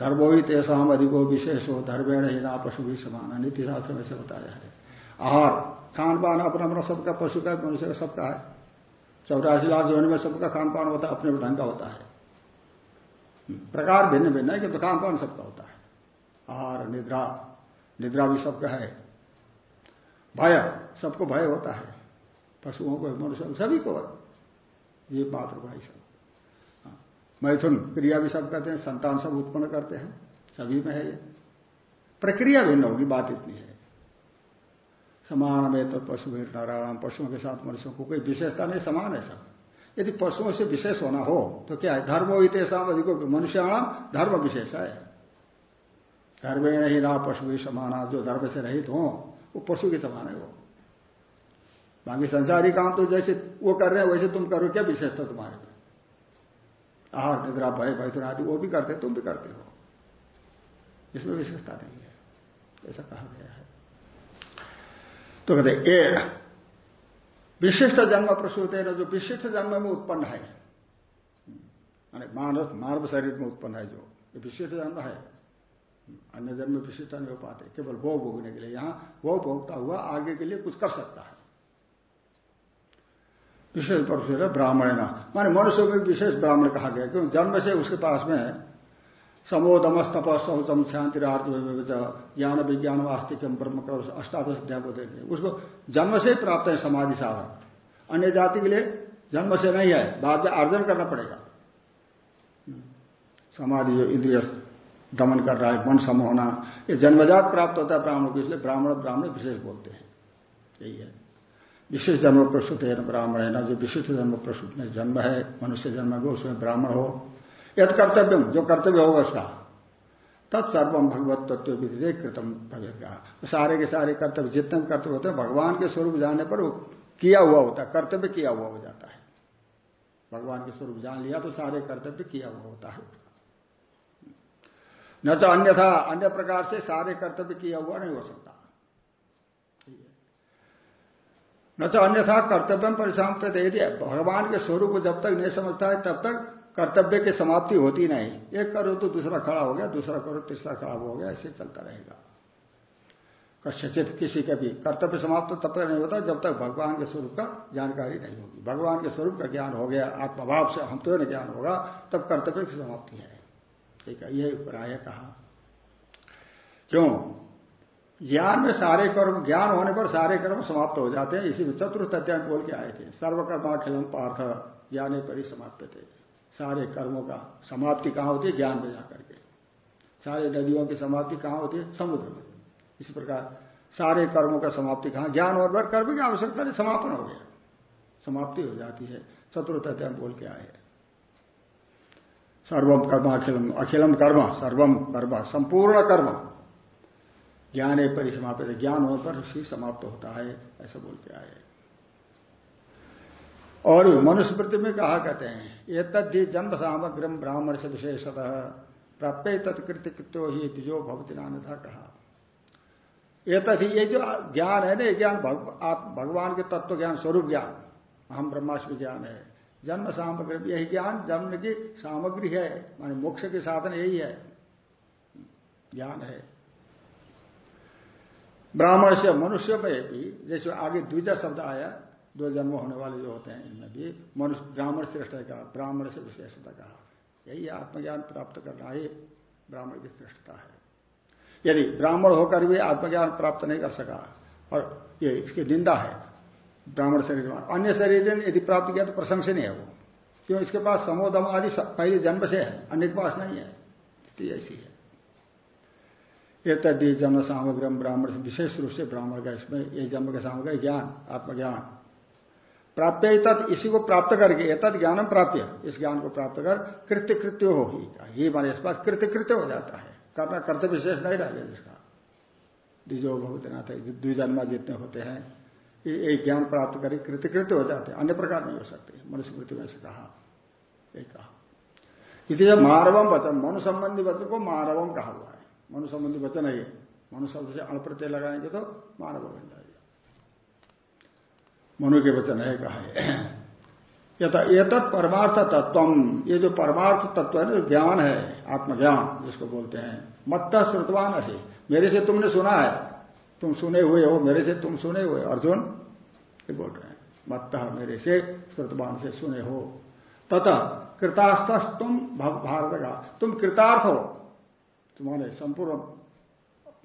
धर्मो ही तेसाम अधिको विशेष हो धर्मेण ही ना पशु भी समान नीति शास्त्र में से बताया है। आहार खान पान अपना अपना सबका, पशु का, मनुष्य का सबका है। चौरासी लाख जीवन में सबका खान पान होता है, अपने ढंग का होता है। प्रकार भिन्न भिन्न है कि तो खान पान सबका होता है। आहार, निद्रा निद्रा भी सबका है। भय, सबको भय होता है। पशुओं को, मनुष्य सभी को ये मात्र भाई सब। हाँ। मैथुन क्रिया भी सब करते हैं, संतान सब उत्पन्न करते हैं। सभी में है ये। प्रक्रिया भिन्न होगी, बात इतनी है। समान में तो पशु नारायण, पशुओं के साथ मनुष्यों को कोई विशेषता नहीं, समान है सब। यदि पशुओं से विशेष होना हो तो क्या है? धर्मो इतेषाम अधिको मनुष्याणाम धर्म विशेष है। धर्मेण ही ना पशु भी समाना जो धर्म से रहित हो, वो पशु के समान है वो। बाकी संसारी काम तो जैसे वो कर रहे हैं, वैसे तुम करो, क्या विशेषता तुम्हारे में? आहार, निद्रा, भय भय आदि, वो भी करते तुम भी करते हो। इसमें विशेषता नहीं है। ऐसा कहा गया है। तो कहते ए, विशिष्ट जन्म प्रसूत है जो विशिष्ट जन्म में उत्पन्न है। मानव मानव शरीर में उत्पन्न है जो विशिष्ट जन्म है। अन्य जन्म विशिष्ट नहीं हो पाते, केवल वो भोगने के लिए। यहाँ वो भोगता हुआ आगे के लिए कुछ कर सकता है। विशेष परशु है ब्राह्मण ना माने मनुष्य में विशेष ब्राह्मण कहा गया, क्यों? जन्म से उसके पास में समोदम तप शांति ज्ञान विज्ञान वास्तिकम ब्रह्म अष्टादश अध्याय को देखें उसको जन्म से प्राप्त है समाधि साधन। अन्य जाति के लिए जन्म से नहीं है, बाद में अर्जन करना पड़ेगा। समाधि जो इंद्रिय दमन कर रहा है, मन सम होना, ये जन्मजात प्राप्त होता है ब्राह्मण को, इसलिए ब्राह्मण ब्राह्मण विशेष बोलते हैं। यही है। विशेष जन्म प्रसूत है ब्राह्मण है, ना जो विशिष्ट जन्म प्रसूत में जन्म है, मनुष्य जन्म हो उसमें ब्राह्मण हो। यद कर्तव्य जो कर्तव्य होगा उसका। तत्सर्वम भगवत तत्व विधि कृतम भगवत का सारे के सारे कर्तव्य, जितने भी कर्तव्य होते हैं, भगवान के स्वरूप जाने पर किया हुआ होता है, कर्तव्य किया हुआ हो जाता है। भगवान के स्वरूप जान लिया तो सारे कर्तव्य किया हुआ होता है। न तो अन्यथा, अन्य प्रकार से सारे कर्तव्य किया हुआ नहीं हो सकता। न तो अन्यथा कर्तव्य परिश्रम पे दे दिया भगवान के स्वरूप को जब तक नहीं समझता है, तब तक कर्तव्य की समाप्ति होती नहीं। एक करो तो दूसरा खड़ा हो गया, दूसरा करो, तीसरा खड़ा हो गया, ऐसे चलता रहेगा। कश्यचित किसी का भी कर्तव्य समाप्त तब तक नहीं होता जब तक भगवान के स्वरूप का जानकारी नहीं होगी। भगवान के स्वरूप का ज्ञान हो गया, आत्मभाव से हम तो ज्ञान होगा, तब कर्तव्य की समाप्ति है। ठीक है यही प्राय कहा। क्यों? ज्ञान में सारे कर्म, ज्ञान होने पर सारे कर्म समाप्त हो जाते हैं। इसी में चतुर्थ अध्याय बोल के आए थे सर्वकर्माखिलम पार्थ, ज्ञाने पर ही समाप्त थे। सारे कर्मों का समाप्ति कहाँ होती है? ज्ञान में जाकर के। सारे नदियों की समाप्ति कहाँ होती है? समुद्र में। इसी प्रकार सारे कर्मों का समाप्ति कहाँ? ज्ञान और बार कर्म की आवश्यकता नहीं, समापन हो गया। समाप्ति हो जाती है। चतुर्थ अध्याय बोल के आए सर्वम कर्म अखिलम अखिलम कर्म सर्वम कर्म, संपूर्ण कर्म। ज्ञान परिसमापित ज्ञान होने पर ही समाप्त होता है, ऐसा बोलते आए और मनुस्मृति में कहा कहते हैं ये तद्धि जन्म सामग्र ब्राह्मण से विशेषतः प्राप्त तत्कृत्यो ही तिजो भवती था कहा। ये तथि ये जो ज्ञान है ना ज्ञान भगवान के तत्व ज्ञान स्वरूप ज्ञान हम ब्रह्माष्टमी ज्ञान है। जन्म सामग्री यही ज्ञान, जन्म की सामग्री है, मान मोक्ष के साधन यही है, ज्ञान है। ब्राह्मण से मनुष्य में भी, जैसे आगे द्विजा शब्द आया दो जन्म होने वाले जो होते हैं, इनमें भी मनुष्य, ब्राह्मण श्रेष्ठ का ब्राह्मण से विशेषता कहा। यही आत्मज्ञान प्राप्त करना ही ब्राह्मण की श्रेष्ठता है। यदि ब्राह्मण होकर भी आत्मज्ञान प्राप्त नहीं कर सका, और ये इसकी निंदा है, ब्राह्मण शरीर में, अन्य शरीर ने यदि प्राप्त किया तो प्रशंसनीय है वो। क्यों? इसके पास समोदम आदि पहले जन्म से है, अन्य के पास नहीं है। स्थिति ऐसी है। ये तदि जन्म सामग्री ब्राह्मण विशेष रूप से ब्राह्मण का इसमें, ये जन्म का सामग्री ज्ञान, आत्मज्ञान। प्राप्य तत् इसी को प्राप्त करके, एतद ज्ञानम प्राप्य इस ज्ञान को प्राप्त कर कृत्य कृत्य हो ही ये माने इस बात कृत्य कृत्य हो जाता है। करना कर्तव्य विशेष नहीं रह जिसका द्विजो भगवतनाथ द्विजन्मा जितने होते हैं, ये एक ज्ञान प्राप्त करे कृत्य कृत्य हो जाते हैं। अन्य प्रकार नहीं हो सकते। मनुष्य मृत्यु में से कहा, एक कहा। इति मानवम वचन। मनु संबंधी वचन को मानवम कहा हुआ है। मनु संबंधी वचन है मनु शब्द से अणप्रत्यय लगाएँगे तो मानव बन जाएगा। मनु के वचन है कहा है। तत् परमार्थ तत्व ये जो परमार्थ तत्व है ना ज्ञान है, आत्मज्ञान, जिसको बोलते हैं, मत्त श्रुतवान ऐसे मेरे से तुमने सुना है। तुम सुने हुए हो, मेरे से तुम सुने हुए अर्जुन, ये बोल रहे हैं, मत्त मेरे से श्रुतवान से सुने हो। तथा कृतार्थ तुम भारत का तुम कृतार्थ हो। तुम्हारे संपूर्ण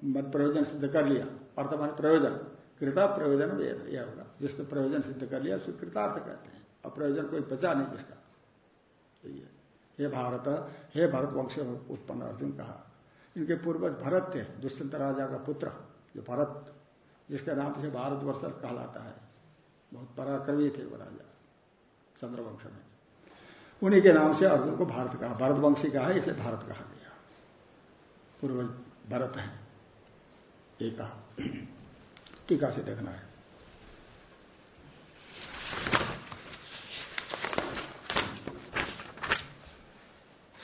मत प्रयोजन सिद्ध कर लिया। अर्थ मान प्रयोजन। कृता प्रयोजन यह होगा। जिसने प्रयोजन सिद्ध कर लिया, उसको कृतार्थ कहते हैं। और प्रयोजन कोई बचा नहीं जिसका। हे भारत, हे भरत वंश उत्पन्न अर्जुन कहा, इनके पूर्वज भरत थे, दुष्यंत राजा का पुत्र, जो भरत, जिसके नाम से भारतवर्ष कहलाता है। बहुत पराक्रमी थे वो राजा, चंद्रवंश में। उन्हीं के नाम से अर्जुन को भारत कहा, भरतवंशी कहा, इसे भारत कहा गया। पूर्वज भरत है एक कहा। *clears throat* टीका से देखना है।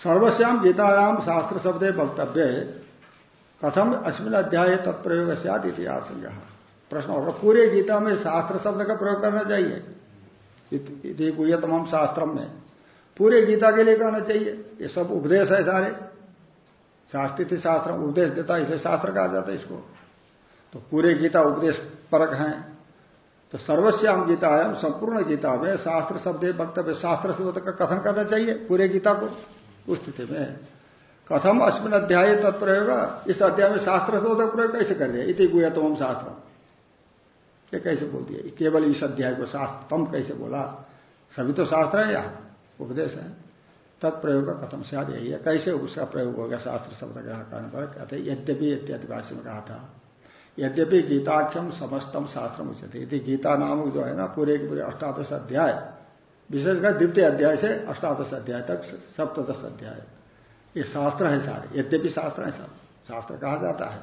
सर्वस्याम गीतायाम शास्त्र शब्द वक्तव्य कथम अश्विन अध्याय तत्प्रयोग सद इतिहास प्रश्न होगा पूरे गीता में शास्त्र शब्द का प्रयोग करना चाहिए। तमाम शास्त्र में। पूरे गीता के लिए कहना चाहिए। ये सब उपदेश है सारे। शास्त्री शास्त्र, उपदेश देता, इसे शास्त्र कहा जाता है इसको। तो पूरे गीता उपदेश परक हैं। तो सर्वस्याम गीतायाम संपूर्ण गीता में शास्त्र शब्द वक्तव्य शास्त्र शब्द का कथन करना चाहिए पूरे गीता को। उस स्थिति में कथम अश्विन अध्याय तत्प्रयोग इस अध्याय में शास्त्र शब्द का प्रयोग कैसे कर दिया? इति गुहतम शास्त्र। ये कैसे बोल दिया? केवल इस अध्याय को शास्त्र तम कैसे बोला? सभी तो शास्त्र है यहाँ। उपदेश है। तत्प्रयोग का कथम से यही है। कैसे उसका प्रयोग होगा शास्त्र शब्द का कारण पर? कहते यद्यपि इत्यादि भाष्य में कहा था। यद्यपि गीताख्यम समस्तम शास्त्र उचित यदि गीता नामक जो है ना, पूरे के पूरे अष्टादश अध्याय विशेषकर द्वितीय अध्याय से अष्टादश अध्याय तक, सप्तदश अध्याय। ये शास्त्र है सारे। यद्यपि शास्त्र है सब। शास्त्र कहा जाता है।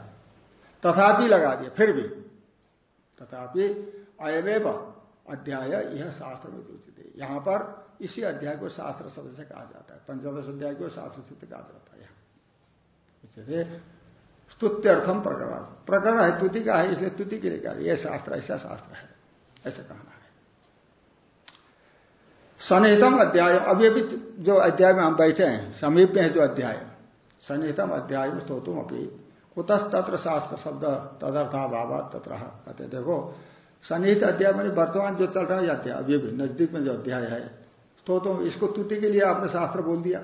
तथापि लगा दिया। फिर भी। तथापि अयमेव अध्याय यह शास्त्र में उचित है। यहाँ पर इसी अध्याय को शास्त्र शब्द से कहा जाता है। पंचदश अध्याय को शास्त्र शब्द कहा जाता है। यहाँ स्तुत्यर्थम प्रकरण। प्रकरण है तुति का है, इसलिए तुति के लिए कहा यह शास्त्र, ऐसा शास्त्र है। ऐसा कहना। सनिहितम अध्याय। अभी अभी जो अध्याय में हम बैठे हैं, समीप में है जो अध्याय। सनिहितम अध्याय स्तोतुम अभी कुतस तत्र शास्त्र शब्द तदर्था भाव तत्र। कहते देखो, सन्निहित अध्याय मैंने वर्तमान जो चल रहा है अध्याय। अभी भी नज़दीक में जो अध्याय है, स्तोतुम, इसको तुति के लिए आपने शास्त्र बोल दिया।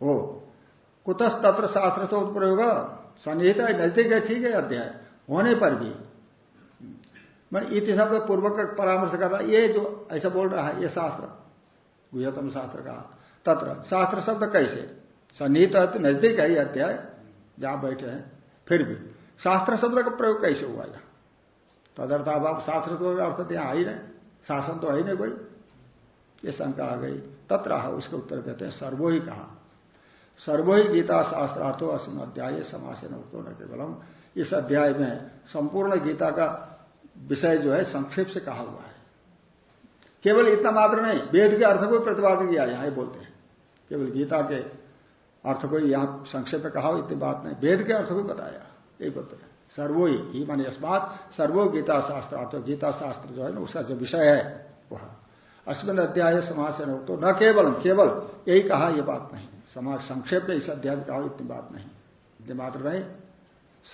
हो कुतस तत्र शास्त्र से प्रयोग, सन्निहित है, नज़दीक है, ठीक है, अध्याय। होने पर भी मैंने इति शब्द पूर्वक परामर्श कर रहा, ये जो ऐसा बोल रहा है, ये शास्त्र। गुहतम शास्त्र का। तत्र, शास्त्र शब्द कैसे? सन्निहित नज़दीक है अध्याय, जहाँ बैठे हैं। फिर भी, शास्त्र शब्द का प्रयोग कैसे हुआ यहाँ? तदर्थाभाव शास्त्र तो अर्थ यहाँ आई नहीं शासन तो है नहीं कोई। ये शंका आ गई। तत्र उसके उत्तर कहते हैं सर्वो ही कहा। सर्वो ही गीता शास्त्रार्थो असम अध्याय समासेन उत्तो न केवलम। इस अध्याय में संपूर्ण गीता का विषय जो है, संक्षेप से कहा हुआ है। केवल इतना मात्र नहीं वेद के अर्थ को प्रतिपादन किया यहाँ बोलते हैं। केवल गीता के अर्थ को यहाँ संक्षेप में कहा इतनी बात नहीं। वेद के अर्थ को बताया यही बोलते हैं। सर्वो ही, मान अस्मात सर्वो गीता शास्त्रार्थ गीता शास्त्र जो है ना उसका जो विषय है वह। अश्विन अध्याय समाज से तो न केवल केवल यही कहा यह बात नहीं। समाज संक्षेप में इस अध्याय कहा इतनी बात नहीं। इतनी मात्र नहीं।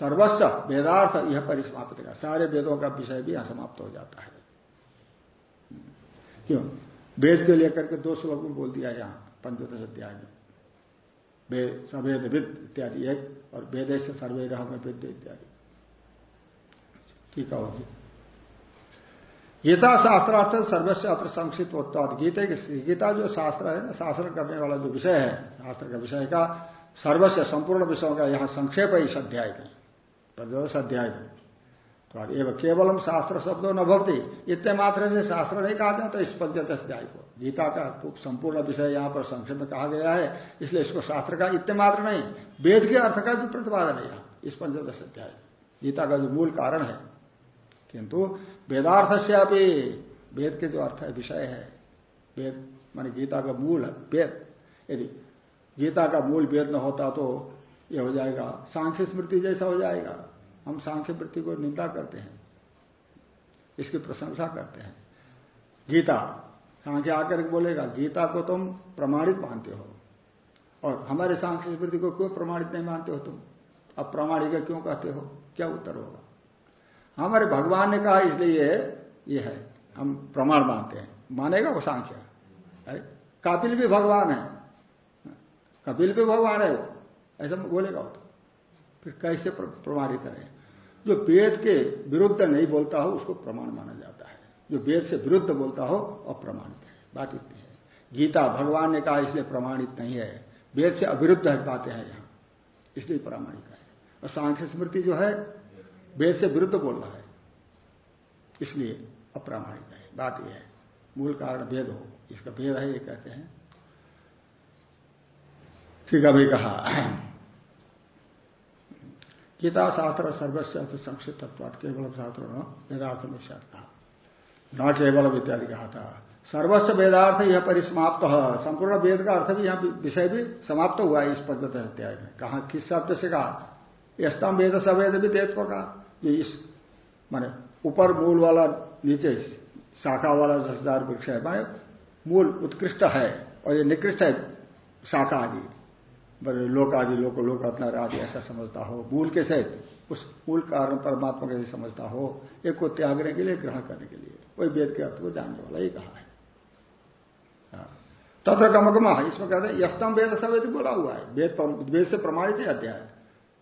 सर्वस्व वेदार्थ यह परिसमाप्त का सारे वेदों का विषय भी यहाँ समाप्त हो जाता है। क्यों? वेद को लेकर के दो श्लोक में बोल दिया यहाँ, पंचदश अध्याय में। सवेद विद इत्यादि एक और वेद से सर्वे रह में इत्यादि। ठीक होगी गीता शास्त्रार्थ सर्वस्व अत्र संक्षिप्त होता गीता गीता जो शास्त्र है ना, शास्त्र करने वाला जो विषय है, शास्त्र का विषय का सर्वस्व संपूर्ण विषयों का यहाँ संक्षेप है इस अध्याय में पंचदश अध्याय में तो एवं केवलम शास्त्र शब्दों न भक्ति इतने मात्र से शास्त्र नहीं कहा जाता, इस पंचदश अध्याय को। गीता का संपूर्ण विषय यहाँ पर संक्षेप में कहा गया है, इसलिए इसको शास्त्र का इतने मात्र नहीं, वेद के अर्थ का भी प्रतिपादन है इस पंचदश अध्याय गीता का जो मूल कारण है, किंतु वेदार्थ से अभी वेद के जो अर्थ है, विषय है, वेद, माने गीता का मूल वेद, यदि गीता का मूल वेद न होता तो यह हो जाएगा, सांख्य स्मृति जैसा हो जाएगा हम सांख्य वृत्ति को निंदा करते हैं। इसकी प्रशंसा करते हैं। गीता, सांख्य आकर बोलेगा, गीता को तुम प्रमाणित मानते हो। और हमारे सांख्य स्मृति को क्यों प्रमाणित नहीं मानते हो तुम? अब प्रमाणिक क्यों कहते हो? क्या उत्तर होगा? हमारे भगवान ने कहा, इसलिए ये है, हम प्रमाण मानते हैं। मानेगा वो सांख्य? कपिल भी भगवान है। कपिल भी भगवान है वो। ऐसा बोलेगा वो तो। फिर कैसे प्रमाणित करें जो वेद के विरुद्ध नहीं बोलता हो, उसको प्रमाण माना जाता है। जो वेद से विरुद्ध बोलता हो, अप्रमाणित है। बात इतनी है। गीता भगवान ने कहा, इसलिए प्रमाणित नहीं है। वेद से अविरुद्ध है, बातें हैं यहाँ। इसलिए प्रमाणित है। और सांख्य स्मृति जो है, वेद से विरुद्ध बोल रहा है। इसलिए अप्रामाणिक है। बात यह है। मूल कारण भेद हो। इसका भेद है, ये कहते हैं। ठीक है भाई कहा। गीता शास्त्र सर्वस्व अर्थ संक्षिप्त केवल शास्त्र न वेदार्थ में कहा न केवल इत्यादि कहा था। सर्वस्व वेदार्थ यह परिसमाप्त। संपूर्ण वेद का अर्थ भी यहाँ विषय भी समाप्त हुआ है इस पद्धति अध्याय में। कहा, किस शब्द से कहा? यस्तम वेद सवेद भी देव को। कहा ये इस माने ऊपर मूल वाला, नीचे शाखा वाला जसदार वृक्ष है। माने मूल उत्कृष्ट है और ये निकृष्ट है शाखा आदि। लोक आदि लोक लोक अपना आदि ऐसा समझता हो। मूल के सहित उस मूल कारण परमात्मा कैसे समझता हो। एक को त्यागने के लिए, ग्रहण करने के लिए। वही वेद के अर्थ को जानने वाला ही कहा है। हाँ। तथा कमकमा इसमें कहते हैं, यस्तम वेद सवेद बोला हुआ है। वेद वेद से प्रमाणित है अध्याय।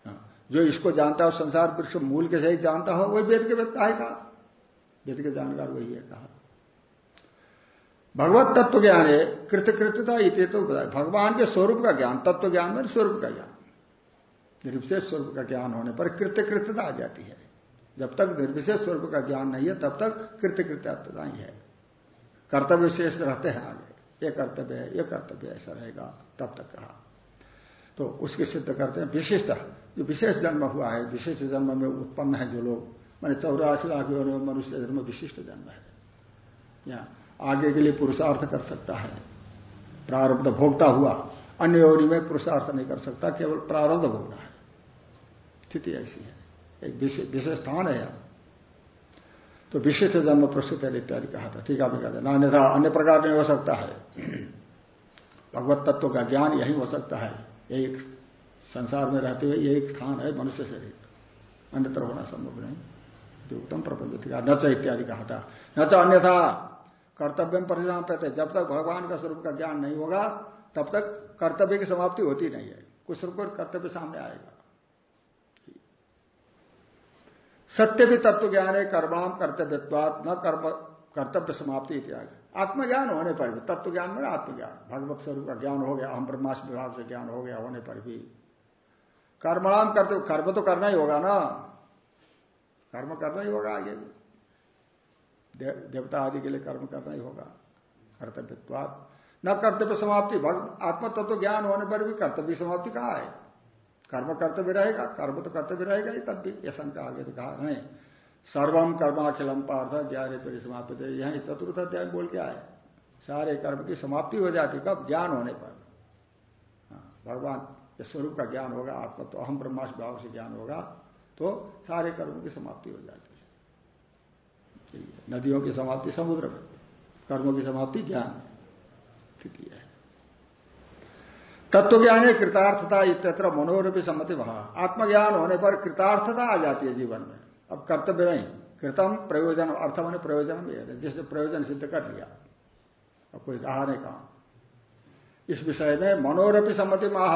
हाँ। जो इसको जानता हो, संसार वृक्ष मूल के सहित जानता हो, वही वेद के वेदता है कहा। वेद के जानकार वही है कहा। भगवत तत्व ज्ञान है, कृतकृतता इतने तो भगवान के स्वरूप का ज्ञान, तत्व ज्ञान में स्वरूप का ज्ञान। निर्विशेष स्वरूप का ज्ञान होने पर कृत्यकृतता आ जाती है। जब तक निर्विशेष स्वरूप का ज्ञान नहीं है, तब तक कृत्यकृत्यता ही है। कर्तव्य विशेष रहते हैं आगे। ये कर्तव्य है, ये कर्तव्य ऐसा रहेगा, तब तक कहा तो उसके सिद्ध करते हैं, विशिष्ट। जो विशेष जन्म हुआ है विशिष्ट जन्म में उत्पन्न है जो लोग, मैंने चौरासी लाख मनुष्य जन्म विशिष्ट जन्म है। यहाँ आगे के लिए पुरुषार्थ कर सकता है। प्रारब्ध भोगता हुआ, अन्य योनि में पुरुषार्थ नहीं कर सकता, केवल प्रारब्ध भोगना है। स्थिति ऐसी है। एक विशेष स्थान है तो विशिष्ट जन्म प्रस्तुत है इत्यादि कहा था। ठीक है कहते ना, अन्यथा अन्य प्रकार नहीं हो सकता है। भगवत तत्व का ज्ञान यही हो सकता है। एक संसार में रहते हुए एक स्थान है मनुष्य शरीर। अन्यत्र होना संभव नहीं। उत्तम प्रबंध न इत्यादि कहा था। न तो अन्यथा कर्तव्य में परिणाम हैं जब तक भगवान का स्वरूप का ज्ञान नहीं होगा, तब तक कर्तव्य की समाप्ति होती नहीं है। कुछ रूप कर्तव्य सामने आएगा। सत्य भी तत्व ज्ञान है, कर्माम कर्तव्यत्वात, न कर्म कर्तव्य समाप्ति इत्यादि। आत्मज्ञान होने पर भी, तत्व ज्ञान में आत्मज्ञान। भगवत स्वरूप का ज्ञान हो गया हम ब्रह्माश विभाग से ज्ञान हो गया, होने पर भी। कर्मणाम करते कर्म तो करना ही होगा ना। कर्म करना ही होगा आगे भी। देवता आदि के लिए कर्म करना ही होगा। कर्तव्यत्वाद न कर्तव्य समाप्ति। आत्म तत्व ज्ञान होने पर भी कर्तव्य समाप्ति कहा है? कर्म कर्तव्य रहेगा कर्म तो कर्तव्य रहेगा ही तब भी। यह शंका आगे तो कहा नहीं सर्वम कर्माखिलम पार्थ ज्ञान परिसमाप्त यही चतुर्थ अध्याय बोल के आए। सारे कर्म की समाप्ति हो जाती कब? ज्ञान होने पर। हाँ, भगवान के स्वरूप का ज्ञान होगा आत्मा तो अहम ब्रह्माश भाव से ज्ञान होगा तो सारे कर्मों की समाप्ति हो जाती नदियों की समाप्ति समुद्र में, कर्मों की समाप्ति ज्ञान स्थिति है। तत्व ज्ञान है कृतार्थता इत्यत्र मनोरपी सम्मति वहाँ। आत्मज्ञान होने पर कृतार्थता आ जाती है जीवन में। अब कर्तव्य नहीं, कृतम प्रयोजन अर्थ मैंने प्रयोजन भी है। जिसने प्रयोजन सिद्ध कर लिया, अब कोई कहा नहीं कहा इस विषय में मनोरपी सम्मति माह,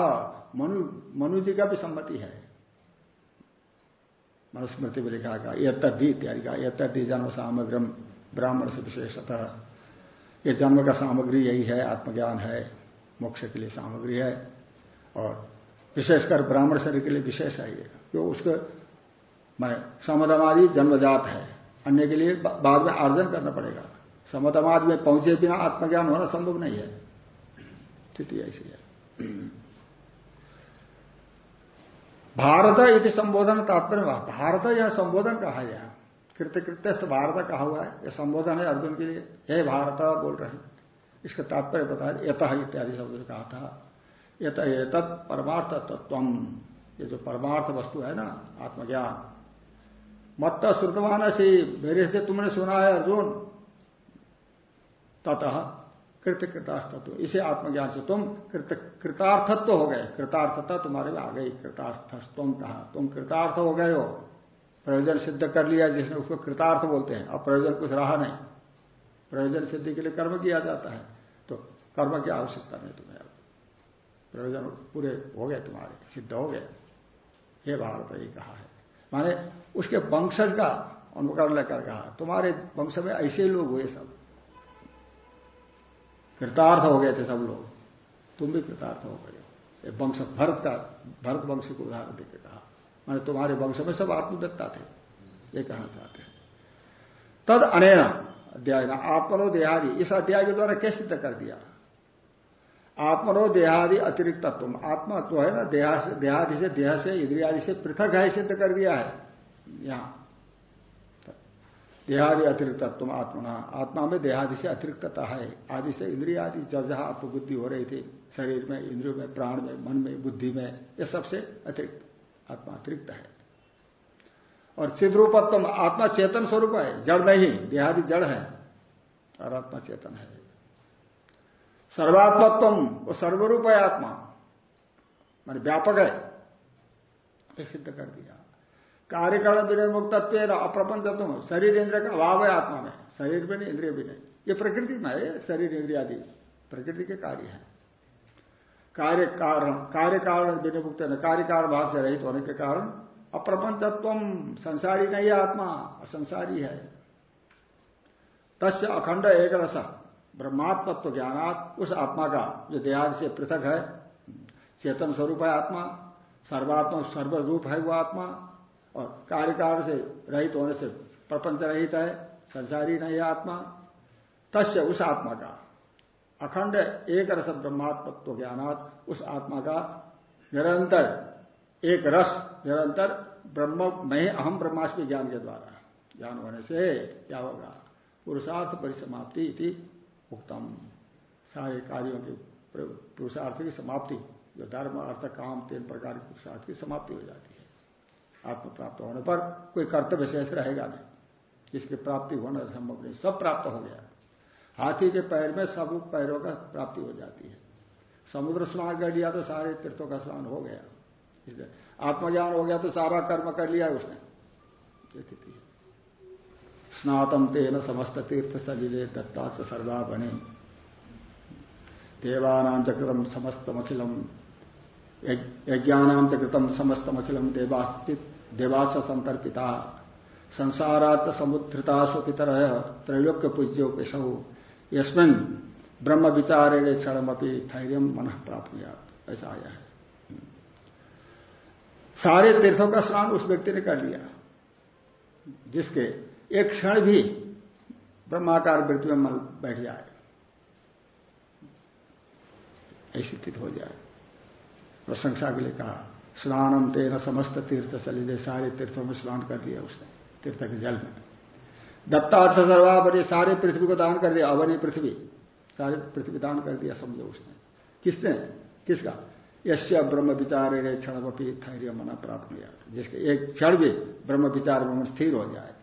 मनु मनु जी का भी सम्मति है। मनुस्मृति में लिखा गया तद्धि इत्यादि का यह तद्धि जन्म सामग्री ब्राह्मण से विशेषतः। ये जन्म का सामग्री यही है, आत्मज्ञान है, मोक्ष के लिए सामग्री है। और विशेषकर ब्राह्मण शरीर के लिए विशेष है ये, क्यों उसके, मैं समदमादि जन्मजात है। अन्य के लिए बाद में अर्जन करना पड़ेगा। समदमादि में पहुँचे बिना आत्मज्ञान होना संभव नहीं है। स्थिति ऐसी है। भारत इति संबोधन तात्पर्य भारत यह संबोधन कहा यह कृत्य भारत कहा हुआ है। यह संबोधन है अर्जुन के लिए। हे भारत, बोल रहे हैं। इसका तात्पर्य बताया, यत इत्यादि शब्द कहा था। यत एतत् परमार्थ तत्व ये जो परमार्थ वस्तु है ना, आत्मज्ञान। मत श्रुतवान से मेरे से तुमने सुना है अर्जुन। ततः कृत कृतार्थत्व इसे आत्मज्ञान से तुम कृतार्थत्व हो गए। कृतार्थता तुम्हारे में आ गई। कृतार्थ तुम कहा। तुम कृतार्थ हो गए हो। प्रयोजन सिद्ध कर लिया जिसने, उसको कृतार्थ बोलते हैं। अब प्रयोजन कुछ रहा नहीं। प्रयोजन सिद्धि के लिए कर्म किया जाता है। तो कर्म की आवश्यकता नहीं तुम्हें अब। प्रयोजन पूरे हो गए तुम्हारे। सिद्ध हो गए। हे भारत, ये कहा है। माने उसके वंशज का अनुकरण लेकर कहा। तुम्हारे वंश में ऐसे लोग हुए सब। कृतार्थ हो गए थे सब लोग। तुम भी कृतार्थ हो गए। वंश भरत का, भरत वंश को उदाहरण देकर कहा। मैंने तुम्हारे वंश में सब आत्मदत्ता थे। ये कहना चाहते हैं। तद अनेना अध्याय आत्मनो देहादि इस अध्याय के द्वारा कैसे सिद्ध कर दिया? आत्मनो देहादि अतिरिक्त तत्व। आत्मा तो है ना, देहा देहादि से, देह से, इंद्रियादि से पृथक है, सिद्ध कर दिया है। यहाँ। देहादि अतिरिक्त तत्व आत्मना। आत्मा में देहादि से अतिरिक्तता है। आदि से इंद्रिया आदि जब जहाँ आत्मबुद्धि हो रही थी। शरीर में, इंद्रियों में, प्राण में, मन में, बुद्धि में, ये सबसे अतिरिक्त। आत्मा अतिरिक्त है। और चिद्रूपत्व आत्मा चेतन स्वरूप है। जड़ नहीं, देहादि जड़ है। और आत्मा चेतन है। सर्वात्मत्व वो सर्वरूप है आत्मा। मान व्यापक है। सिद्ध कर दिया। कार्यकरण विनय मुक्तत्व अप्रपंच शरीर इंद्रिय का अभाव है आत्मा में शरीर भी नहीं, इंद्रिय भी नहीं। ये प्रकृति में है, शरीर इंद्रिय आदि प्रकृति के कार्य है। कार्य कारण कार्य कारण विनय मुक्त कार्य कारण भाव से रहित होने के कारण अप्रपंचत्व, संसारी नहीं है आत्मा, असंसारी है। तस्य अखंड एक रस ब्रह्मात्मत्व ज्ञानात, उस आत्मा का, जो देहाद से पृथक है, चेतन स्वरूप है आत्मा, सर्वात्मा, सर्वरूप है वो आत्मा और कार्यकार से रहित होने से प्रपंच रहित है, संसारी नहीं आत्मा, तस्य उस आत्मा का। अखंड एक रस ब्रह्मात्मत्व ज्ञानात उस आत्मा का निरंतर, एक रस निरंतर ब्रह्म, में अहम ब्रह्माष्टमी ज्ञान के द्वारा। ज्ञान होने से क्या होगा? पुरुषार्थ परिसमाप्ति इति उत्तम सारे कार्यों की पुरुषार्थ की समाप्ति, जो धर्म, अर्थ, काम, तीन प्रकार के पुरुषार्थ की समाप्ति हो जाती है। आत्म प्राप्त होने पर कोई कर्तव्य शेष रहेगा नहीं। इसकी प्राप्ति होना संभव नहीं। सब प्राप्त हो गया। हाथी के पैर में सब पैरों का प्राप्ति हो जाती है। समुद्र स्नान कर लिया तो सारे तीर्थों का स्नान हो गया। इसलिए आत्मज्ञान हो गया तो सारा कर्म कर लिया उसने। स्थिति है। स्नातम तेन समस्त तीर्थ सलिले दत्ता सर्वा बने। देवानाम चक्रम समस्तमखिलम यज्ञानाम चकृतम समस्तमखिलम देवास्तित देवास संतर्पिता संसारात समुद्रता सुपितर त्रैलोक्य पूज्यो पेशो यस्मिन ब्रह्म विचारे क्षणमपि धैर्य मन प्राप्त ऐसा आया है। सारे तीर्थों का स्नान उस व्यक्ति ने कर लिया, जिसके एक क्षण भी ब्रह्माकार वृत्ति में मन बैठ जाए, ऐसी स्थिति हो जाए। प्रशंसा के लिए कहा स्नानम तेरह समस्त तीर्थ चले सारे तीर्थों में स्नान कर दिया उसने, तीर्थ के जल में। दत्तार्थ सर्वावरी सारे पृथ्वी को दान कर दिया, अवनी पृथ्वी, सारे पृथ्वी दान कर दिया समझो उसने। किसने? किसका? यश्य ब्रह्म विचार क्षण भी धैर्य मना प्राप्त किया जिसके एक क्षण भी ब्रह्म विचार में स्थिर हो जाए।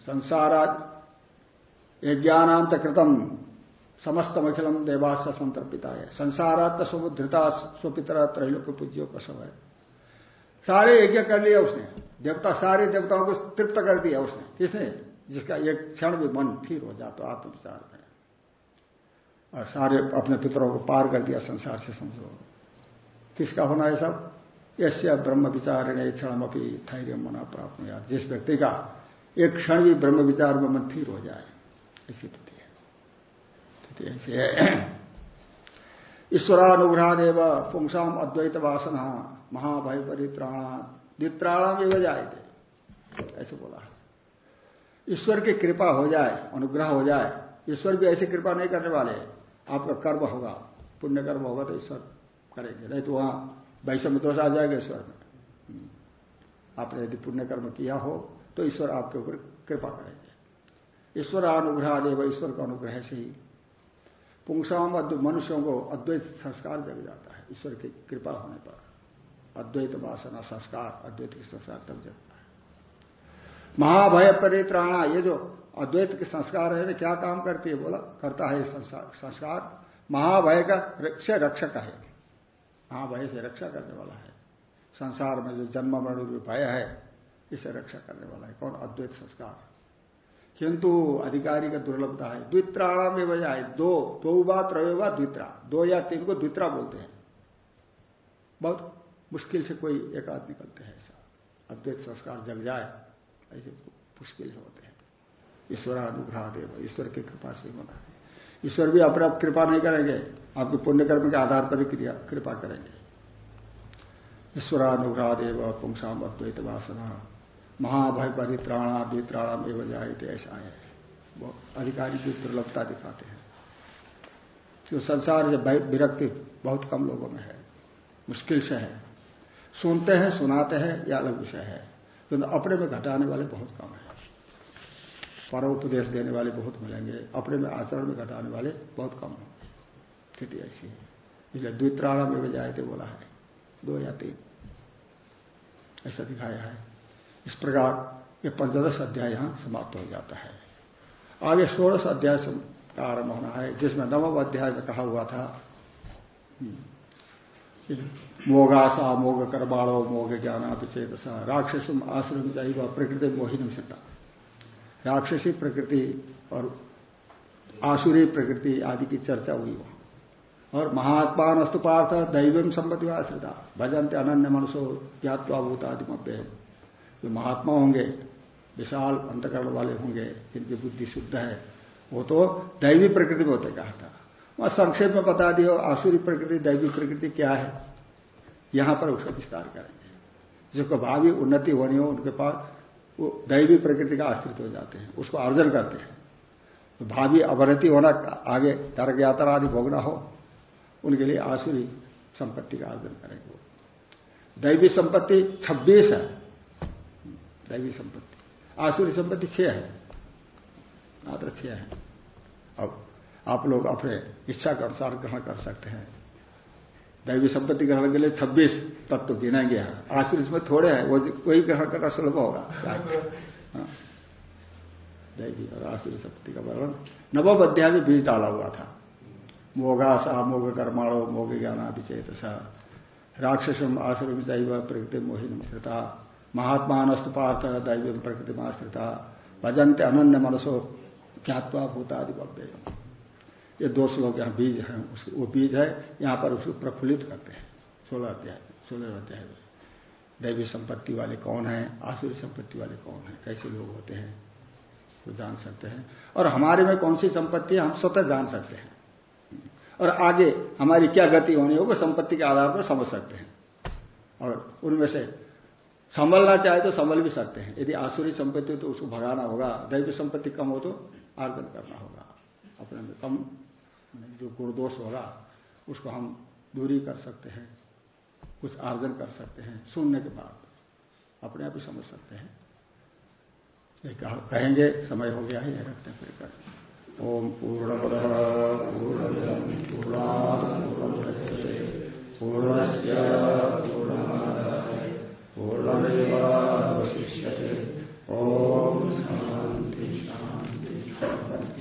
संसारा यज्ञानाम चकृतम समस्त अखिलम देवास संतर्पिता है। संसारात समुद्रता स्वपिता त्रैलोक पूज्यो कसम है। सारे यज्ञ कर लिया उसने। देवता, सारे देवताओं को तृप्त कर दिया उसने। किसने? जिसका एक क्षण भी मन स्थिर हो जाता आत्मविचार में और सारे अपने पितरों को पार कर दिया संसार से समझो। किसका होना है सब? यश्य ब्रह्म विचार क्षण अपनी धैर्य मना प्राप्त हो जिस व्यक्ति का एक क्षण भी ब्रह्म विचार में मन स्थिर हो जाए, इसी ऐसे ईश्वरानुग्रहादेव पुंसाम अद्वैत वासना महाभय परित्राणा द्वित्राणाम एवं जाए ऐसे बोला। ईश्वर की कृपा हो जाए, अनुग्रह हो जाए, ईश्वर भी ऐसी कृपा नहीं करने वाले। आपका कर्म होगा पुण्य कर्म होगा तो ईश्वर करेंगे, नहीं तो वहाँ वैषम्य दोष आ जाएगा ईश्वर में। हम्म। आपने यदि पुण्य कर्म किया हो तो ईश्वर आपके ऊपर कृपा करेंगे। ईश्वर अनुग्रह देव ईश्वर का अनुग्रह से ही पुंसाम मनुष्यों को अद्वैत संस्कार जग जाता है। ईश्वर की कृपा होने पर अद्वैत वासना संस्कार, अद्वैत के संस्कार तक जगता है। महाभय परित्राणा ये जो अद्वैत के संस्कार है क्या काम करती है? बोला, करता है संस्कार। महाभय का से रक्षक है। महाभय से रक्षा करने वाला है। संसार में जो जन्म, मरण भय है, इसे रक्षा करने वाला है। कौन? अद्वैत संस्कार। किंतु अधिकारी का दुर्लभता है। द्वित्राणा में बजाय दो दो बात त्रयोगा द्वित्रा। दो या तीन को द्वित्रा बोलते हैं। बहुत मुश्किल से कोई एक आध निकलते हैं ऐसा। अद्वैत संस्कार जग जाए, ऐसे मुश्किल होते हैं। ईश्वर अनुग्रह देव ईश्वर की कृपा से है। ईश्वर भी अपने कृपा नहीं करेंगे, आपके पुण्यकर्म के आधार पर ही कृपा करेंगे। ईश्वरानुग्रह देव पुंसाम अद्वैत वासना। महाभय परित्राणा द्वित्राणाम एवं जाए ऐसा है। वो अधिकारी की दुर्लभता दिखाते हैं। जो संसार से विरक्ति बहुत कम लोगों में है। मुश्किल से है। सुनते हैं, सुनाते हैं यह अलग विषय है। किंतु तो अपने में घटाने वाले बहुत कम है। पर उपदेश देने वाले बहुत मिलेंगे। अपने में आचरण में घटाने वाले बहुत कम होंगे स्थिति ऐसी है। इसलिए द्वित्राणा में जाए थे बोला है। दो या तीन। ऐसा दिखाया है। इस प्रकार ये पंचदश अध्याय यहाँ समाप्त हो जाता है। आगे षोड़श अध्याय का आरंभ होना है, जिसमें नवम अध्याय में कहा हुआ था मोगासा मोग करबाड़ो मोग ज्ञान अपिचेत राक्षस आश्रम चाहिए प्रकृति मोहिनी सिद्धा राक्षसी प्रकृति और आसुरी प्रकृति आदि की चर्चा हुई वहाँ। और महात्मा नस्तु पार्थ दैवम संपत्ति आश्रिता भजनते अनन्य मनुष्य ज्ञातवा भूत आदि मध्य जो महात्मा होंगे, विशाल अंतकरण वाले होंगे, जिनकी बुद्धि शुद्ध है, वो तो दैवी प्रकृति होते कहा था। वहाँ संक्षेप में बता दियो, आसुरी प्रकृति, दैवी प्रकृति क्या है? यहाँ पर उसका विस्तार करेंगे। जिसको भावी उन्नति होनी हो, उनके पास वो दैवी प्रकृति का आश्रित हो जाते हैं, उसको अर्जन करते हैं। तो भावी अवनति होना, आगे तर्क यात्रा आदि भोगना हो, उनके लिए आसुरी संपत्ति का अर्जन करेंगे दैवी संपत्ति 26 है। दैवी संपत्ति। आसुरी संपत्ति छह है। मात्र छह है। अब आप लोग अपने इच्छा के अनुसार ग्रहण कर सकते हैं। दैवी संपत्ति ग्रहण के लिए 26 तत्व तो गिनेंगे यहाँ आश्रित में थोड़े हैं, वो वही ग्रहण करना सुलभ होगा। हाँ। दैवी और आश्रित संपत्ति का वर्णन। नवम अध्याय में बीज डाला हुआ था। मोगा सा मोग कर्माणो मोग ज्ञानाभिचेत सा राक्षसम आश्रम चाहिए प्रकृति मोहिनी स्थिता महात्मा पार्थ दैव प्रकृति में स्थिता भजनते अनन्य मनसो ज्ञातवा भूतादि भव्य ये दो श्लोक यहाँ बीज है वो बीज है, यहाँ पर उसको प्रफुल्लित करते हैं। सोलह अध्याय सोलह अध्याय। में दैवी संपत्ति वाले कौन है? आसुरी संपत्ति वाले कौन है? कैसे लोग होते हैं? वो जान सकते हैं। और हमारे में कौन सी संपत्ति है हम स्वतः जान सकते हैं? और आगे हमारी क्या गति होनी होगी संपत्ति के आधार पर समझ सकते हैं। और उनमें से संभलना चाहे तो संभल भी सकते हैं। यदि आसुरी संपत्ति हो तो उसको भगाना होगा, दैवी संपत्ति कम हो तो आर्जन करना होगा। अपने में कम जो गुणदोष होगा, उसको हम दूरी कर सकते हैं, कुछ आर्जन कर सकते हैं, सुनने के बाद अपने आप ही समझ सकते हैं। कहेंगे, समय हो गया है रखते हैं फिर कर ओम पूर्ण पूर्ण पूर्ण पूर्ण पूर्णमेवावशिष्यते। ओ शांति शांति शांति